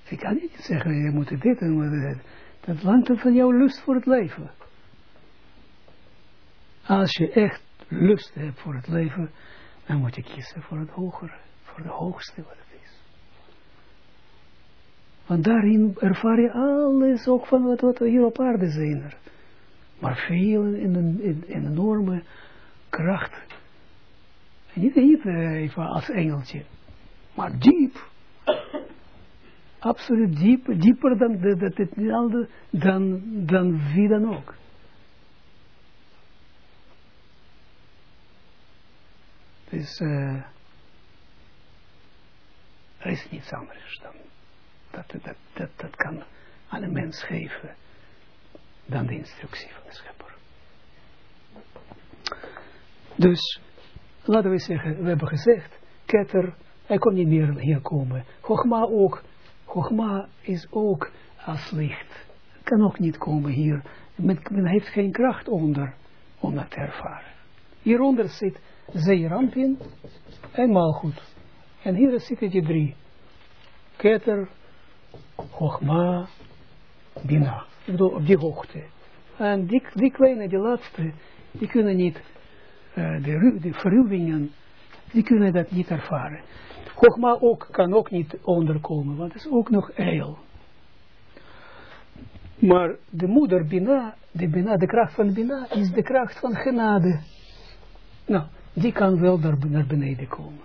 Ik kan niet zeggen, je moet dit doen. Dat langt van jouw lust voor het leven. Als je echt lust hebt voor het leven, dan moet je kiezen voor het hogere, voor de hoogste wat het is. Want daarin ervaar je alles ook van wat, wat we hier op aarde zijn er. Maar veel in een, in, in enorme kracht. En niet, niet even als engeltje, maar diep. Absoluut diep, dieper dan, dat het niet dan, dan wie dan ook. Dus uh, er is niets anders dan. Dat, dat, dat, dat kan aan een mens geven dan de instructie van de schepper. Dus, laten we zeggen, we hebben gezegd, Ketter, hij kon niet meer hier komen. Chogma ook, Chogma is ook als licht. Kan ook niet komen hier. Men, heeft geen kracht onder, om dat te ervaren. Hieronder zit Zeerampin en Malchut. En hier zitten die drie. Keter, Chogma, Bina. Ik op die hoogte. En die, kleine, die laatste, die kunnen niet, uh, de, de verruwingen, die kunnen dat niet ervaren. Chogma ook, kan ook niet onderkomen, want het is ook nog eil. Maar de moeder Bina, de, Bina, de kracht van Bina, is de kracht van genade. Nou, die kan wel naar, beneden komen.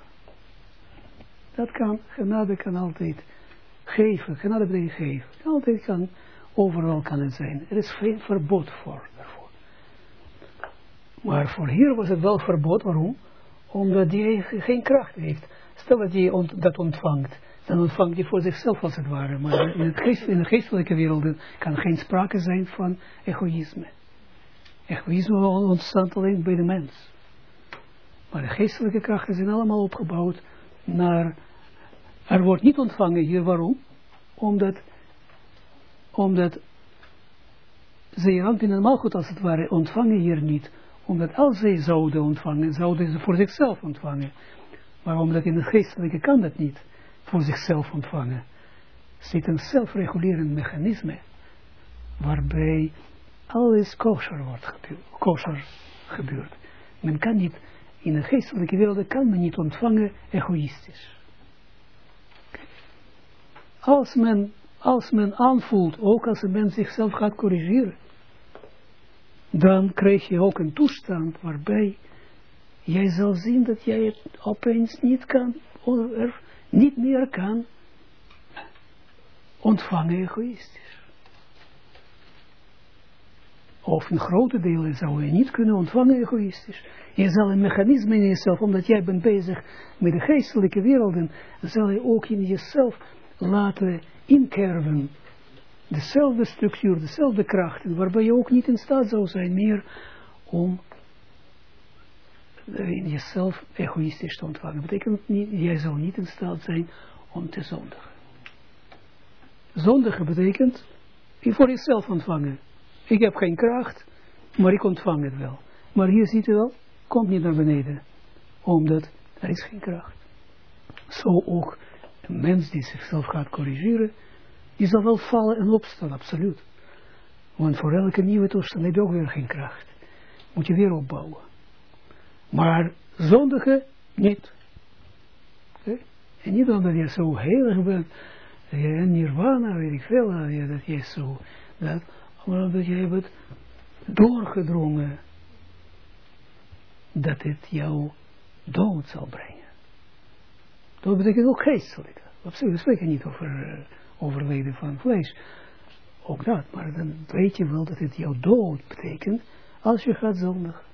Dat kan, genade kan altijd geven, genade beneden geven. Altijd kan, overal kan het zijn. Er is geen verbod voor daarvoor. Maar voor hier was het wel verbod, waarom? Omdat die geen kracht heeft. Stel dat hij dat ontvangt, dan ontvangt hij voor zichzelf als het ware. Maar in, het de geestelijke wereld kan geen sprake zijn van egoïsme. Egoïsme ontstaat alleen bij de mens. Maar de geestelijke krachten zijn allemaal opgebouwd naar... Er wordt niet ontvangen hier, waarom? Omdat, omdat in het goed als het ware ontvangen hier niet. Omdat als zij zouden ontvangen, zouden ze voor zichzelf ontvangen. Maar omdat in het geestelijke kan dat niet voor zichzelf ontvangen. Zit een zelfregulerend mechanisme waarbij alles kosher wordt kosher gebeurt. Men kan niet in de geestelijke wereld kan men niet ontvangen egoïstisch. Als men, als men aanvoelt, ook als een zichzelf gaat corrigeren, dan krijg je ook een toestand waarbij jij zal zien dat jij het opeens niet kan, of niet meer kan ontvangen egoïstisch. Of een grote deel zou je niet kunnen ontvangen egoïstisch. Je zal een mechanisme in jezelf, omdat jij bent bezig met de geestelijke werelden, zal je ook in jezelf laten inkerven. Dezelfde structuur, dezelfde krachten, waarbij je ook niet in staat zou zijn meer om jezelf egoïstisch te ontvangen. Betekent niet, jij zal niet in staat zijn om te zondigen. Zondigen betekent je voor jezelf ontvangen. Ik heb geen kracht, maar ik ontvang het wel. Maar hier ziet u wel, komt niet naar beneden. Omdat er is geen kracht. Zo ook een mens die zichzelf gaat corrigeren, die zal wel vallen en opstaan, absoluut. Want voor elke nieuwe toestand heb je ook weer geen kracht. Moet je weer opbouwen. Maar zondige niet. En niet omdat je zo heel erg bent, Ja, nirvana, weet ik veel, dat je zo, dat, omdat jij hebt doorgedrongen dat het jou dood zal brengen. Dat betekent ook geestelijk. We spreken niet over uh, overleden van vlees. Ook dat, maar dan weet je wel dat het jou dood betekent als je gaat zondigen.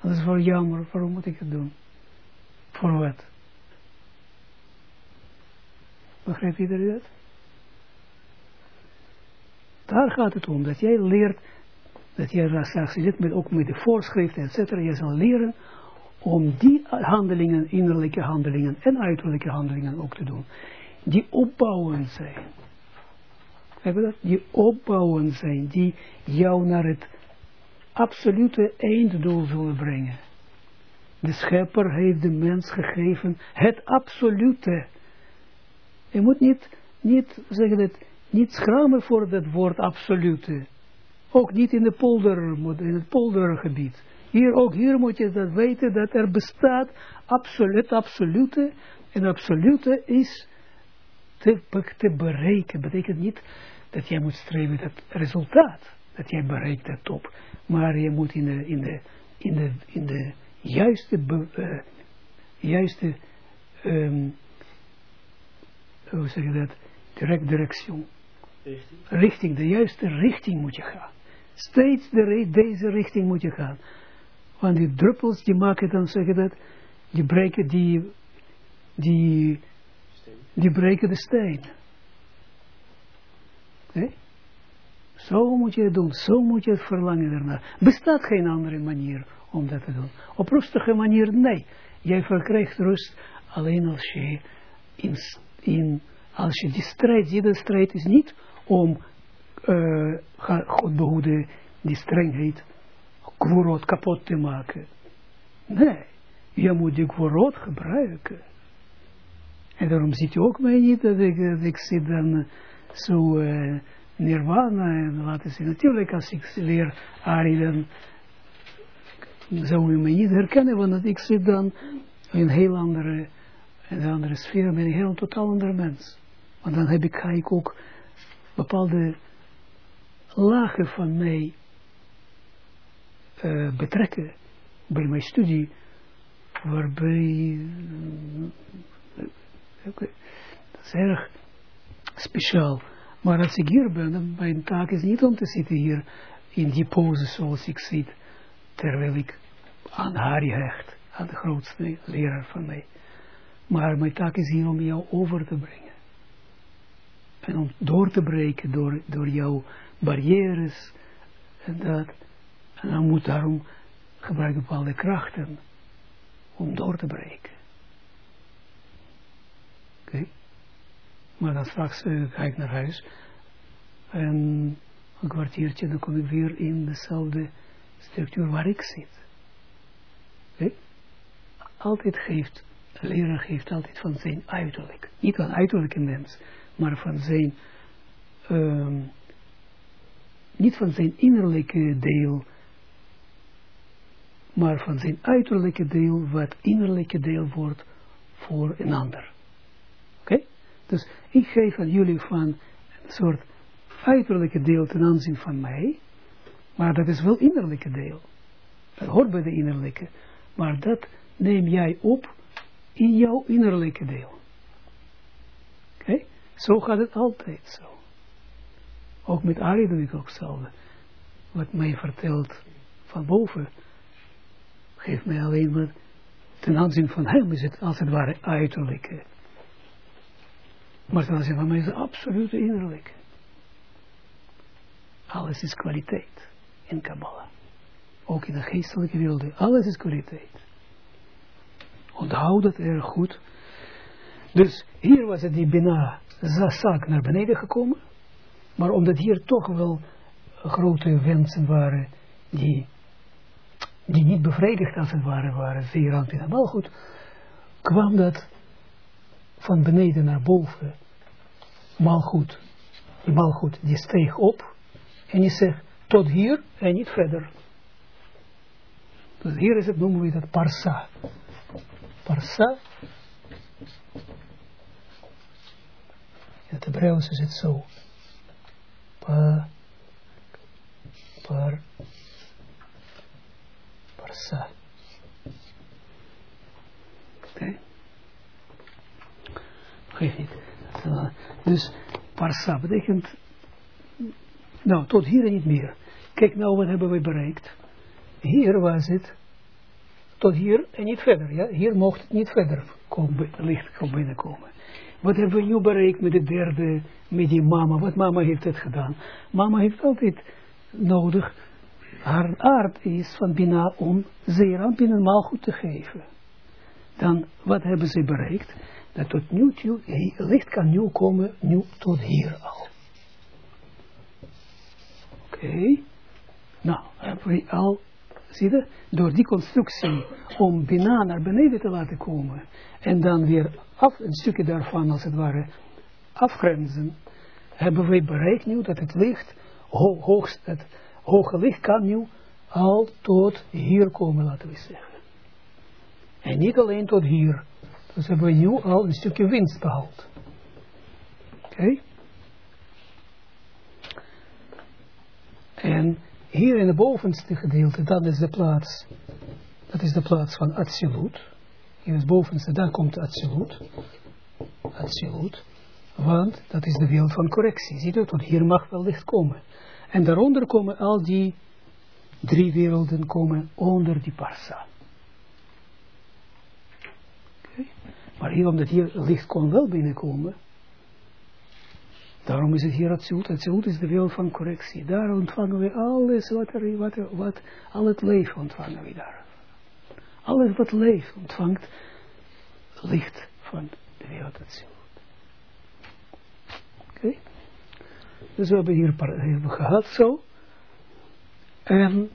Dat is wel jammer, waarom moet ik het doen? Voor wat? Begrijpt iedereen dat? Daar gaat het om, dat jij leert, dat jij straks zit ook met de voorschriften, et cetera, je zal leren om die handelingen, innerlijke handelingen en uiterlijke handelingen ook te doen, die opbouwend zijn. Hebben dat? Die opbouwend zijn, die jou naar het absolute einddoel zullen brengen. De schepper heeft de mens gegeven het absolute. Je moet niet, niet zeggen dat, niet schramen voor dat woord absolute. Ook niet in, de polder, in het poldergebied. Hier, ook hier moet je dat weten, dat er bestaat absoluut, absolute. En absolute is te, te bereiken. Betekent niet dat jij moet streven dat resultaat. Dat jij bereikt dat top. Maar je moet in de, in de, in de, in de juiste, uh, juiste um, hoe zeg je dat, direct direction. Richting. richting, de juiste richting moet je gaan. Steeds de, deze richting moet je gaan. Want die druppels, die maken dan, zeg je dat, die breken die, die, die breken de steen. Zo moet je het doen, zo moet je het verlangen daarna. Bestaat geen andere manier om dat te doen. Op rustige manier, nee. Jij verkrijgt rust alleen als je in, in als je die strijd, die strijd is niet om uh, God behoede die strengheid kworot kapot te maken. Nee, je moet die kworot gebruiken. En daarom ziet je ook mij niet dat ik, dat ik zit dan zo uh, nirvana en laten zien. Natuurlijk als ik leer Ari dan zou je mij niet herkennen, want ik zit dan in een heel andere, een andere sfeer, ben ik heel totaal ander mens. Want dan heb ik, ga ik ook bepaalde lagen van mij uh, betrekken bij mijn studie, waarbij uh, dat is erg speciaal. Maar als ik hier ben, mijn taak is niet om te zitten hier in die pose zoals ik zit, terwijl ik aan Harry hecht, aan de grootste leraar van mij. Maar mijn taak is hier om jou over te brengen. En om door te breken door, door jouw barrières en dat. En dan moet daarom gebruiken bepaalde krachten om door te breken. Oké. Maar dan straks uh, ga ik naar huis. En een kwartiertje, dan kom ik weer in dezelfde structuur waar ik zit. Altijd geeft, de leraar geeft altijd van zijn uiterlijk. Niet van uiterlijke mens, maar van zijn, um, niet van zijn innerlijke deel, maar van zijn uiterlijke deel, wat innerlijke deel wordt voor een ander. Dus ik geef aan jullie van een soort uiterlijke deel ten aanzien van mij, maar dat is wel innerlijke deel. Dat hoort bij de innerlijke, maar dat neem jij op in jouw innerlijke deel. Oké? Zo gaat het altijd zo. Ook met Ari doe ik ook hetzelfde. Wat mij vertelt van boven, geeft mij alleen maar, ten aanzien van hem is het als het ware uiterlijke. Maar ten aanzien van mij is het absolute innerlijke. Alles is kwaliteit in Kabbalah. Ook in de geestelijke wereld. Alles is kwaliteit. Onthoud dat erg goed. Dus hier was het die Bina zaak naar beneden gekomen. Maar omdat hier toch wel grote wensen waren die, die niet bevredigd als het ware waren, zeer aan het goed, kwam dat van beneden naar boven, malgoed, die malgoed, die steeg op en die zegt tot hier en niet verder. Dus hier is het, noemen we dat parsa. Parsa In het Hebreeuws is het zo. Pa, par, parsa. Oké. Niet. Dus parsa nou tot hier en niet meer. Kijk nou wat hebben we bereikt. Hier was het tot hier en niet verder. Ja? Hier mocht het niet verder komen, licht binnenkomen. Wat hebben we nu bereikt met de derde, met die mama? Wat mama heeft het gedaan? Mama heeft altijd nodig, haar aard is van Bina om zeer binnen goed te geven. Dan, wat hebben ze bereikt? Dat tot nu toe, licht kan nu komen, nu tot hier al. Oké. Nou, hebben we al Zie je? Door die constructie om Bina naar beneden te laten komen. En dan weer af, een stukje daarvan als het ware afgrenzen. Hebben wij bereikt nu dat het licht, ho hoogst, het hoge licht kan nu al tot hier komen, laten we zeggen. En niet alleen tot hier. Dus hebben we nu al een stukje winst behaald. Oké? En hier in het bovenste gedeelte, dat is de plaats, dat is de plaats van Atsilut. In het bovenste, daar komt Atsilut. Atsilut. Want dat is de wereld van correctie. Ziet u, tot hier mag wel licht komen. En daaronder komen al die drie werelden komen onder die parsa. Maar hier, omdat hier licht kon wel binnenkomen, Daarom is het hier Atsilut. Atsilut is de wereld van correctie. Daar ontvangen we alles wat er, wat, wat al het leven ontvangen we daar. Alles wat leeft ontvangt licht van de wereld Atsilut. Oké. Dus we hebben hier hebben gehad zo. En,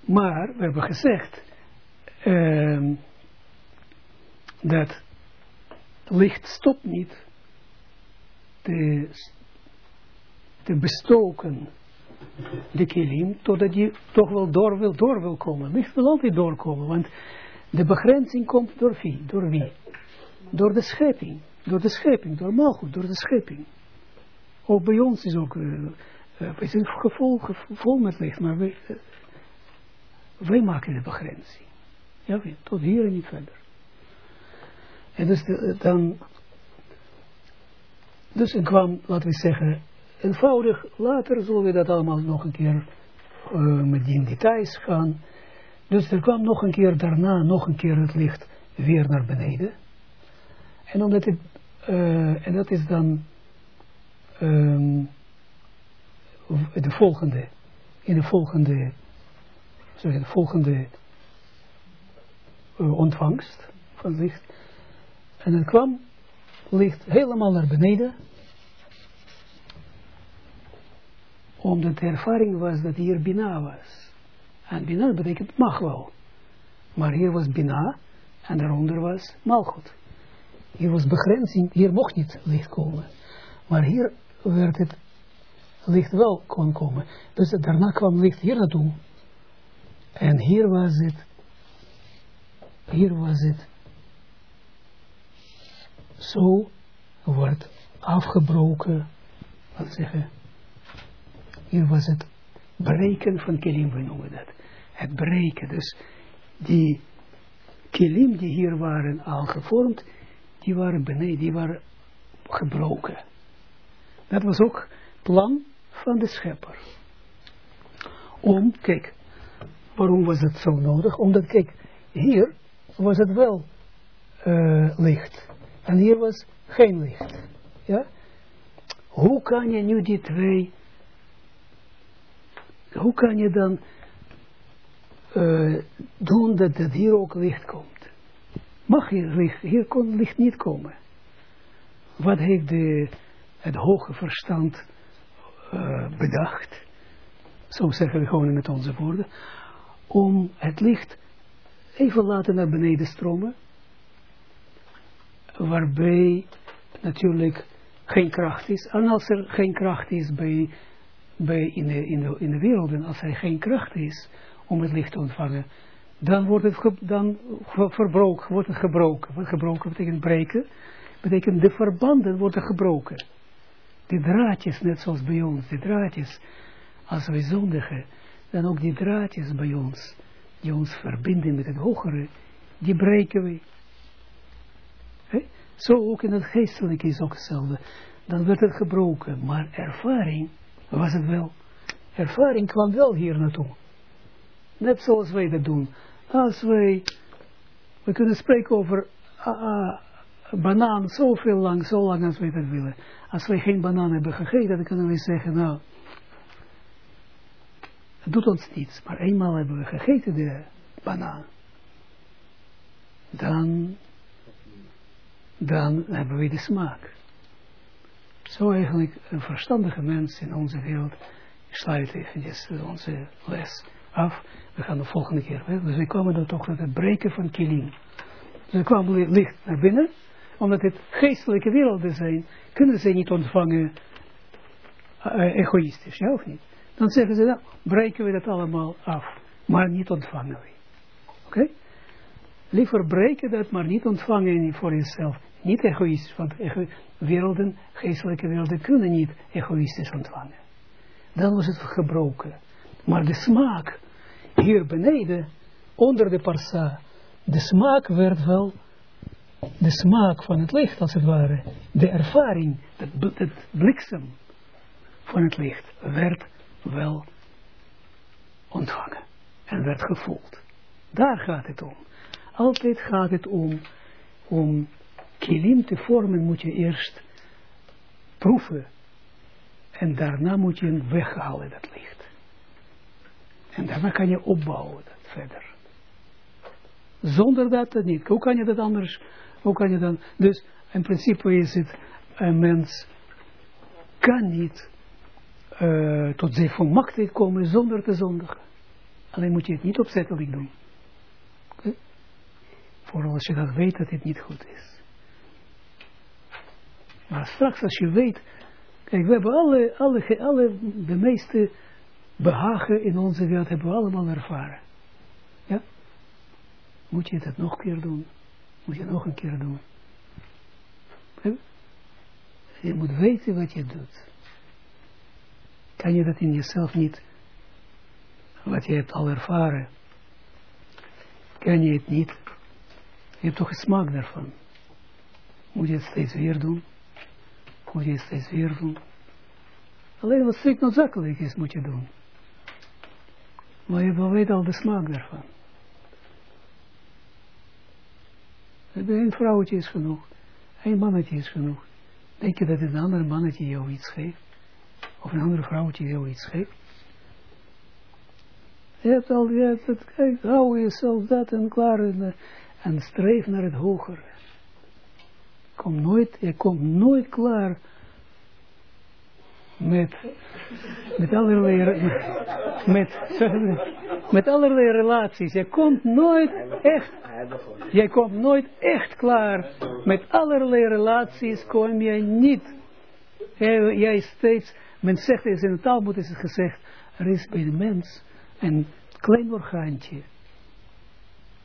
maar we hebben gezegd um, dat licht stopt niet te, te bestoken, de kilim, totdat je toch wel door wil, door wil komen. Licht wil altijd doorkomen, want de begrenzing komt door wie? Door wie? Door de schepping. Door de schepping, door Malchut, door de schepping. Ook bij ons is ook, uh, we zijn met licht, maar wij, uh, wij maken de begrenzing. Ja, tot hier en niet verder. En dus de, dan dus ik kwam, laten we zeggen, eenvoudig, later zullen we dat allemaal nog een keer uh, met die details gaan. Dus er kwam nog een keer daarna, nog een keer het licht weer naar beneden. En, omdat het, uh, en dat is dan um, de volgende, in de volgende, sorry, de volgende uh, ontvangst van licht. En het kwam ligt helemaal naar beneden. Omdat de ervaring was dat hier Bina was. En Bina betekent mag wel. Maar hier was Bina en daaronder was Malchut. Hier was begrenzing, hier mocht niet licht komen. Maar hier werd het licht wel kon komen. Dus daarna kwam licht hier naartoe. En hier was het, hier was het zo wordt afgebroken, wat zeggen, hier was het breken van kilim, we noemen dat. Het breken, dus die kilim die hier waren al gevormd, die waren beneden, die waren gebroken. Dat was ook plan van de schepper. Om, kijk, waarom was het zo nodig? Omdat, kijk, hier was het wel uh, licht. En hier was geen licht. Ja? Hoe kan je nu die twee, hoe kan je dan uh, doen dat, dat hier ook licht komt? Mag hier licht, hier kon licht niet komen. Wat heeft de, het hoge verstand uh, bedacht? Zo zeggen we gewoon met onze woorden. Om het licht even laten naar beneden stromen waarbij natuurlijk geen kracht is. En als er geen kracht is bij, bij in, de, in, de, in de wereld, en als er geen kracht is om het licht te ontvangen, dan wordt het, dan verbroken, wordt het gebroken. Wat gebroken betekent breken. betekent de verbanden worden gebroken. Die draadjes, net zoals bij ons, die draadjes, als wij zondigen, dan ook die draadjes bij ons, die ons verbinden met het hogere, die breken we. Zo ook in het geestelijke is ook hetzelfde. Dan werd het gebroken, maar ervaring was het wel. Ervaring kwam wel hier naartoe. Net zoals wij dat doen. Als wij, we kunnen spreken over uh, banaan zoveel lang, zo lang als wij dat willen. Als wij geen banaan hebben gegeten, dan kunnen wij zeggen, nou, het doet ons niets. Maar eenmaal hebben we gegeten de banaan. Dan, dan hebben we de smaak. Zo eigenlijk een verstandige mens in onze wereld. Sluit eventjes onze les af. We gaan de volgende keer. Hè? Dus we komen dan toch tot het breken van kilim. Dus er kwam licht naar binnen. Omdat het geestelijke werelden zijn, kunnen ze niet ontvangen uh, egoïstisch, ja of niet? Dan zeggen ze, nou, breken we dat allemaal af. Maar niet ontvangen we. Oké? Liever breken dat, maar niet ontvangen voor jezelf. Niet egoïstisch, want werelden, geestelijke werelden kunnen niet egoïstisch ontvangen. Dan was het gebroken. Maar de smaak hier beneden, onder de parsa, de smaak werd wel, de smaak van het licht als het ware, de ervaring, het, het bliksem van het licht, werd wel ontvangen en werd gevoeld. Daar gaat het om. Altijd gaat het om, om kilim te vormen moet je eerst proeven en daarna moet je hem weghalen, dat licht. En daarna kan je opbouwen dat verder. Zonder dat het niet. Hoe kan je dat anders? Hoe kan je dan? Dus in principe is het, een mens kan niet uh, tot zijn volmaaktheid komen zonder te zondigen. Alleen moet je het niet opzettelijk doen. Okay? Vooral als je dat weet dat het niet goed is. Maar straks als je weet, kijk we hebben alle, alle, alle de meeste behagen in onze wereld hebben we allemaal ervaren. Ja? Moet je het nog een keer doen? Moet je nog een keer doen? Je moet weten wat je doet. Kan je dat in jezelf niet, wat je hebt al ervaren, kan je het niet. Je hebt toch een smaak daarvan. Moet je het steeds weer doen? Je het steeds weer doen? Alleen wat strikt noodzakelijk is, moet je doen. Maar je weet al de smaak daarvan. Een vrouwtje is genoeg. Een mannetje is genoeg. Denk je dat een ander mannetje jou iets geeft? Of een andere vrouwtje jou iets geeft? Je hebt al, je hebt het, kijk, hou jezelf dat en klaar en, en streef naar het hogere. Kom nooit, je komt nooit klaar met, met allerlei, met, met allerlei relaties. Je komt nooit echt, jij komt nooit echt klaar. Met allerlei relaties kom je niet. Jij, jij steeds, men zegt, is in de taalboek is het gezegd, er is bij de mens een klein orgaantje.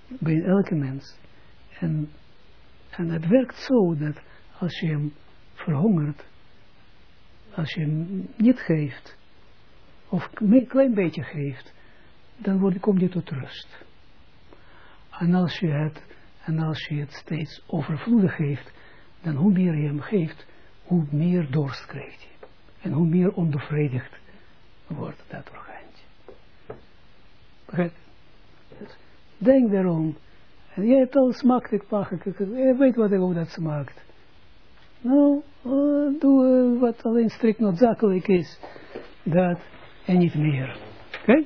Bij elke mens. En, en het werkt zo dat als je hem verhongert, als je hem niet geeft, of een klein beetje geeft, dan word, kom je tot rust. En als je het, en als je het steeds overvloedig geeft, dan hoe meer je hem geeft, hoe meer dorst krijgt je. En hoe meer onbevredigd wordt dat orgaantje. Begrijp dus Denk daarom. En jij hebt al smaakt, pakken. Je weet wat, hoe dat smaakt. Nou, uh, doe wat alleen strikt noodzakelijk is. Dat en niet meer. Oké? Okay?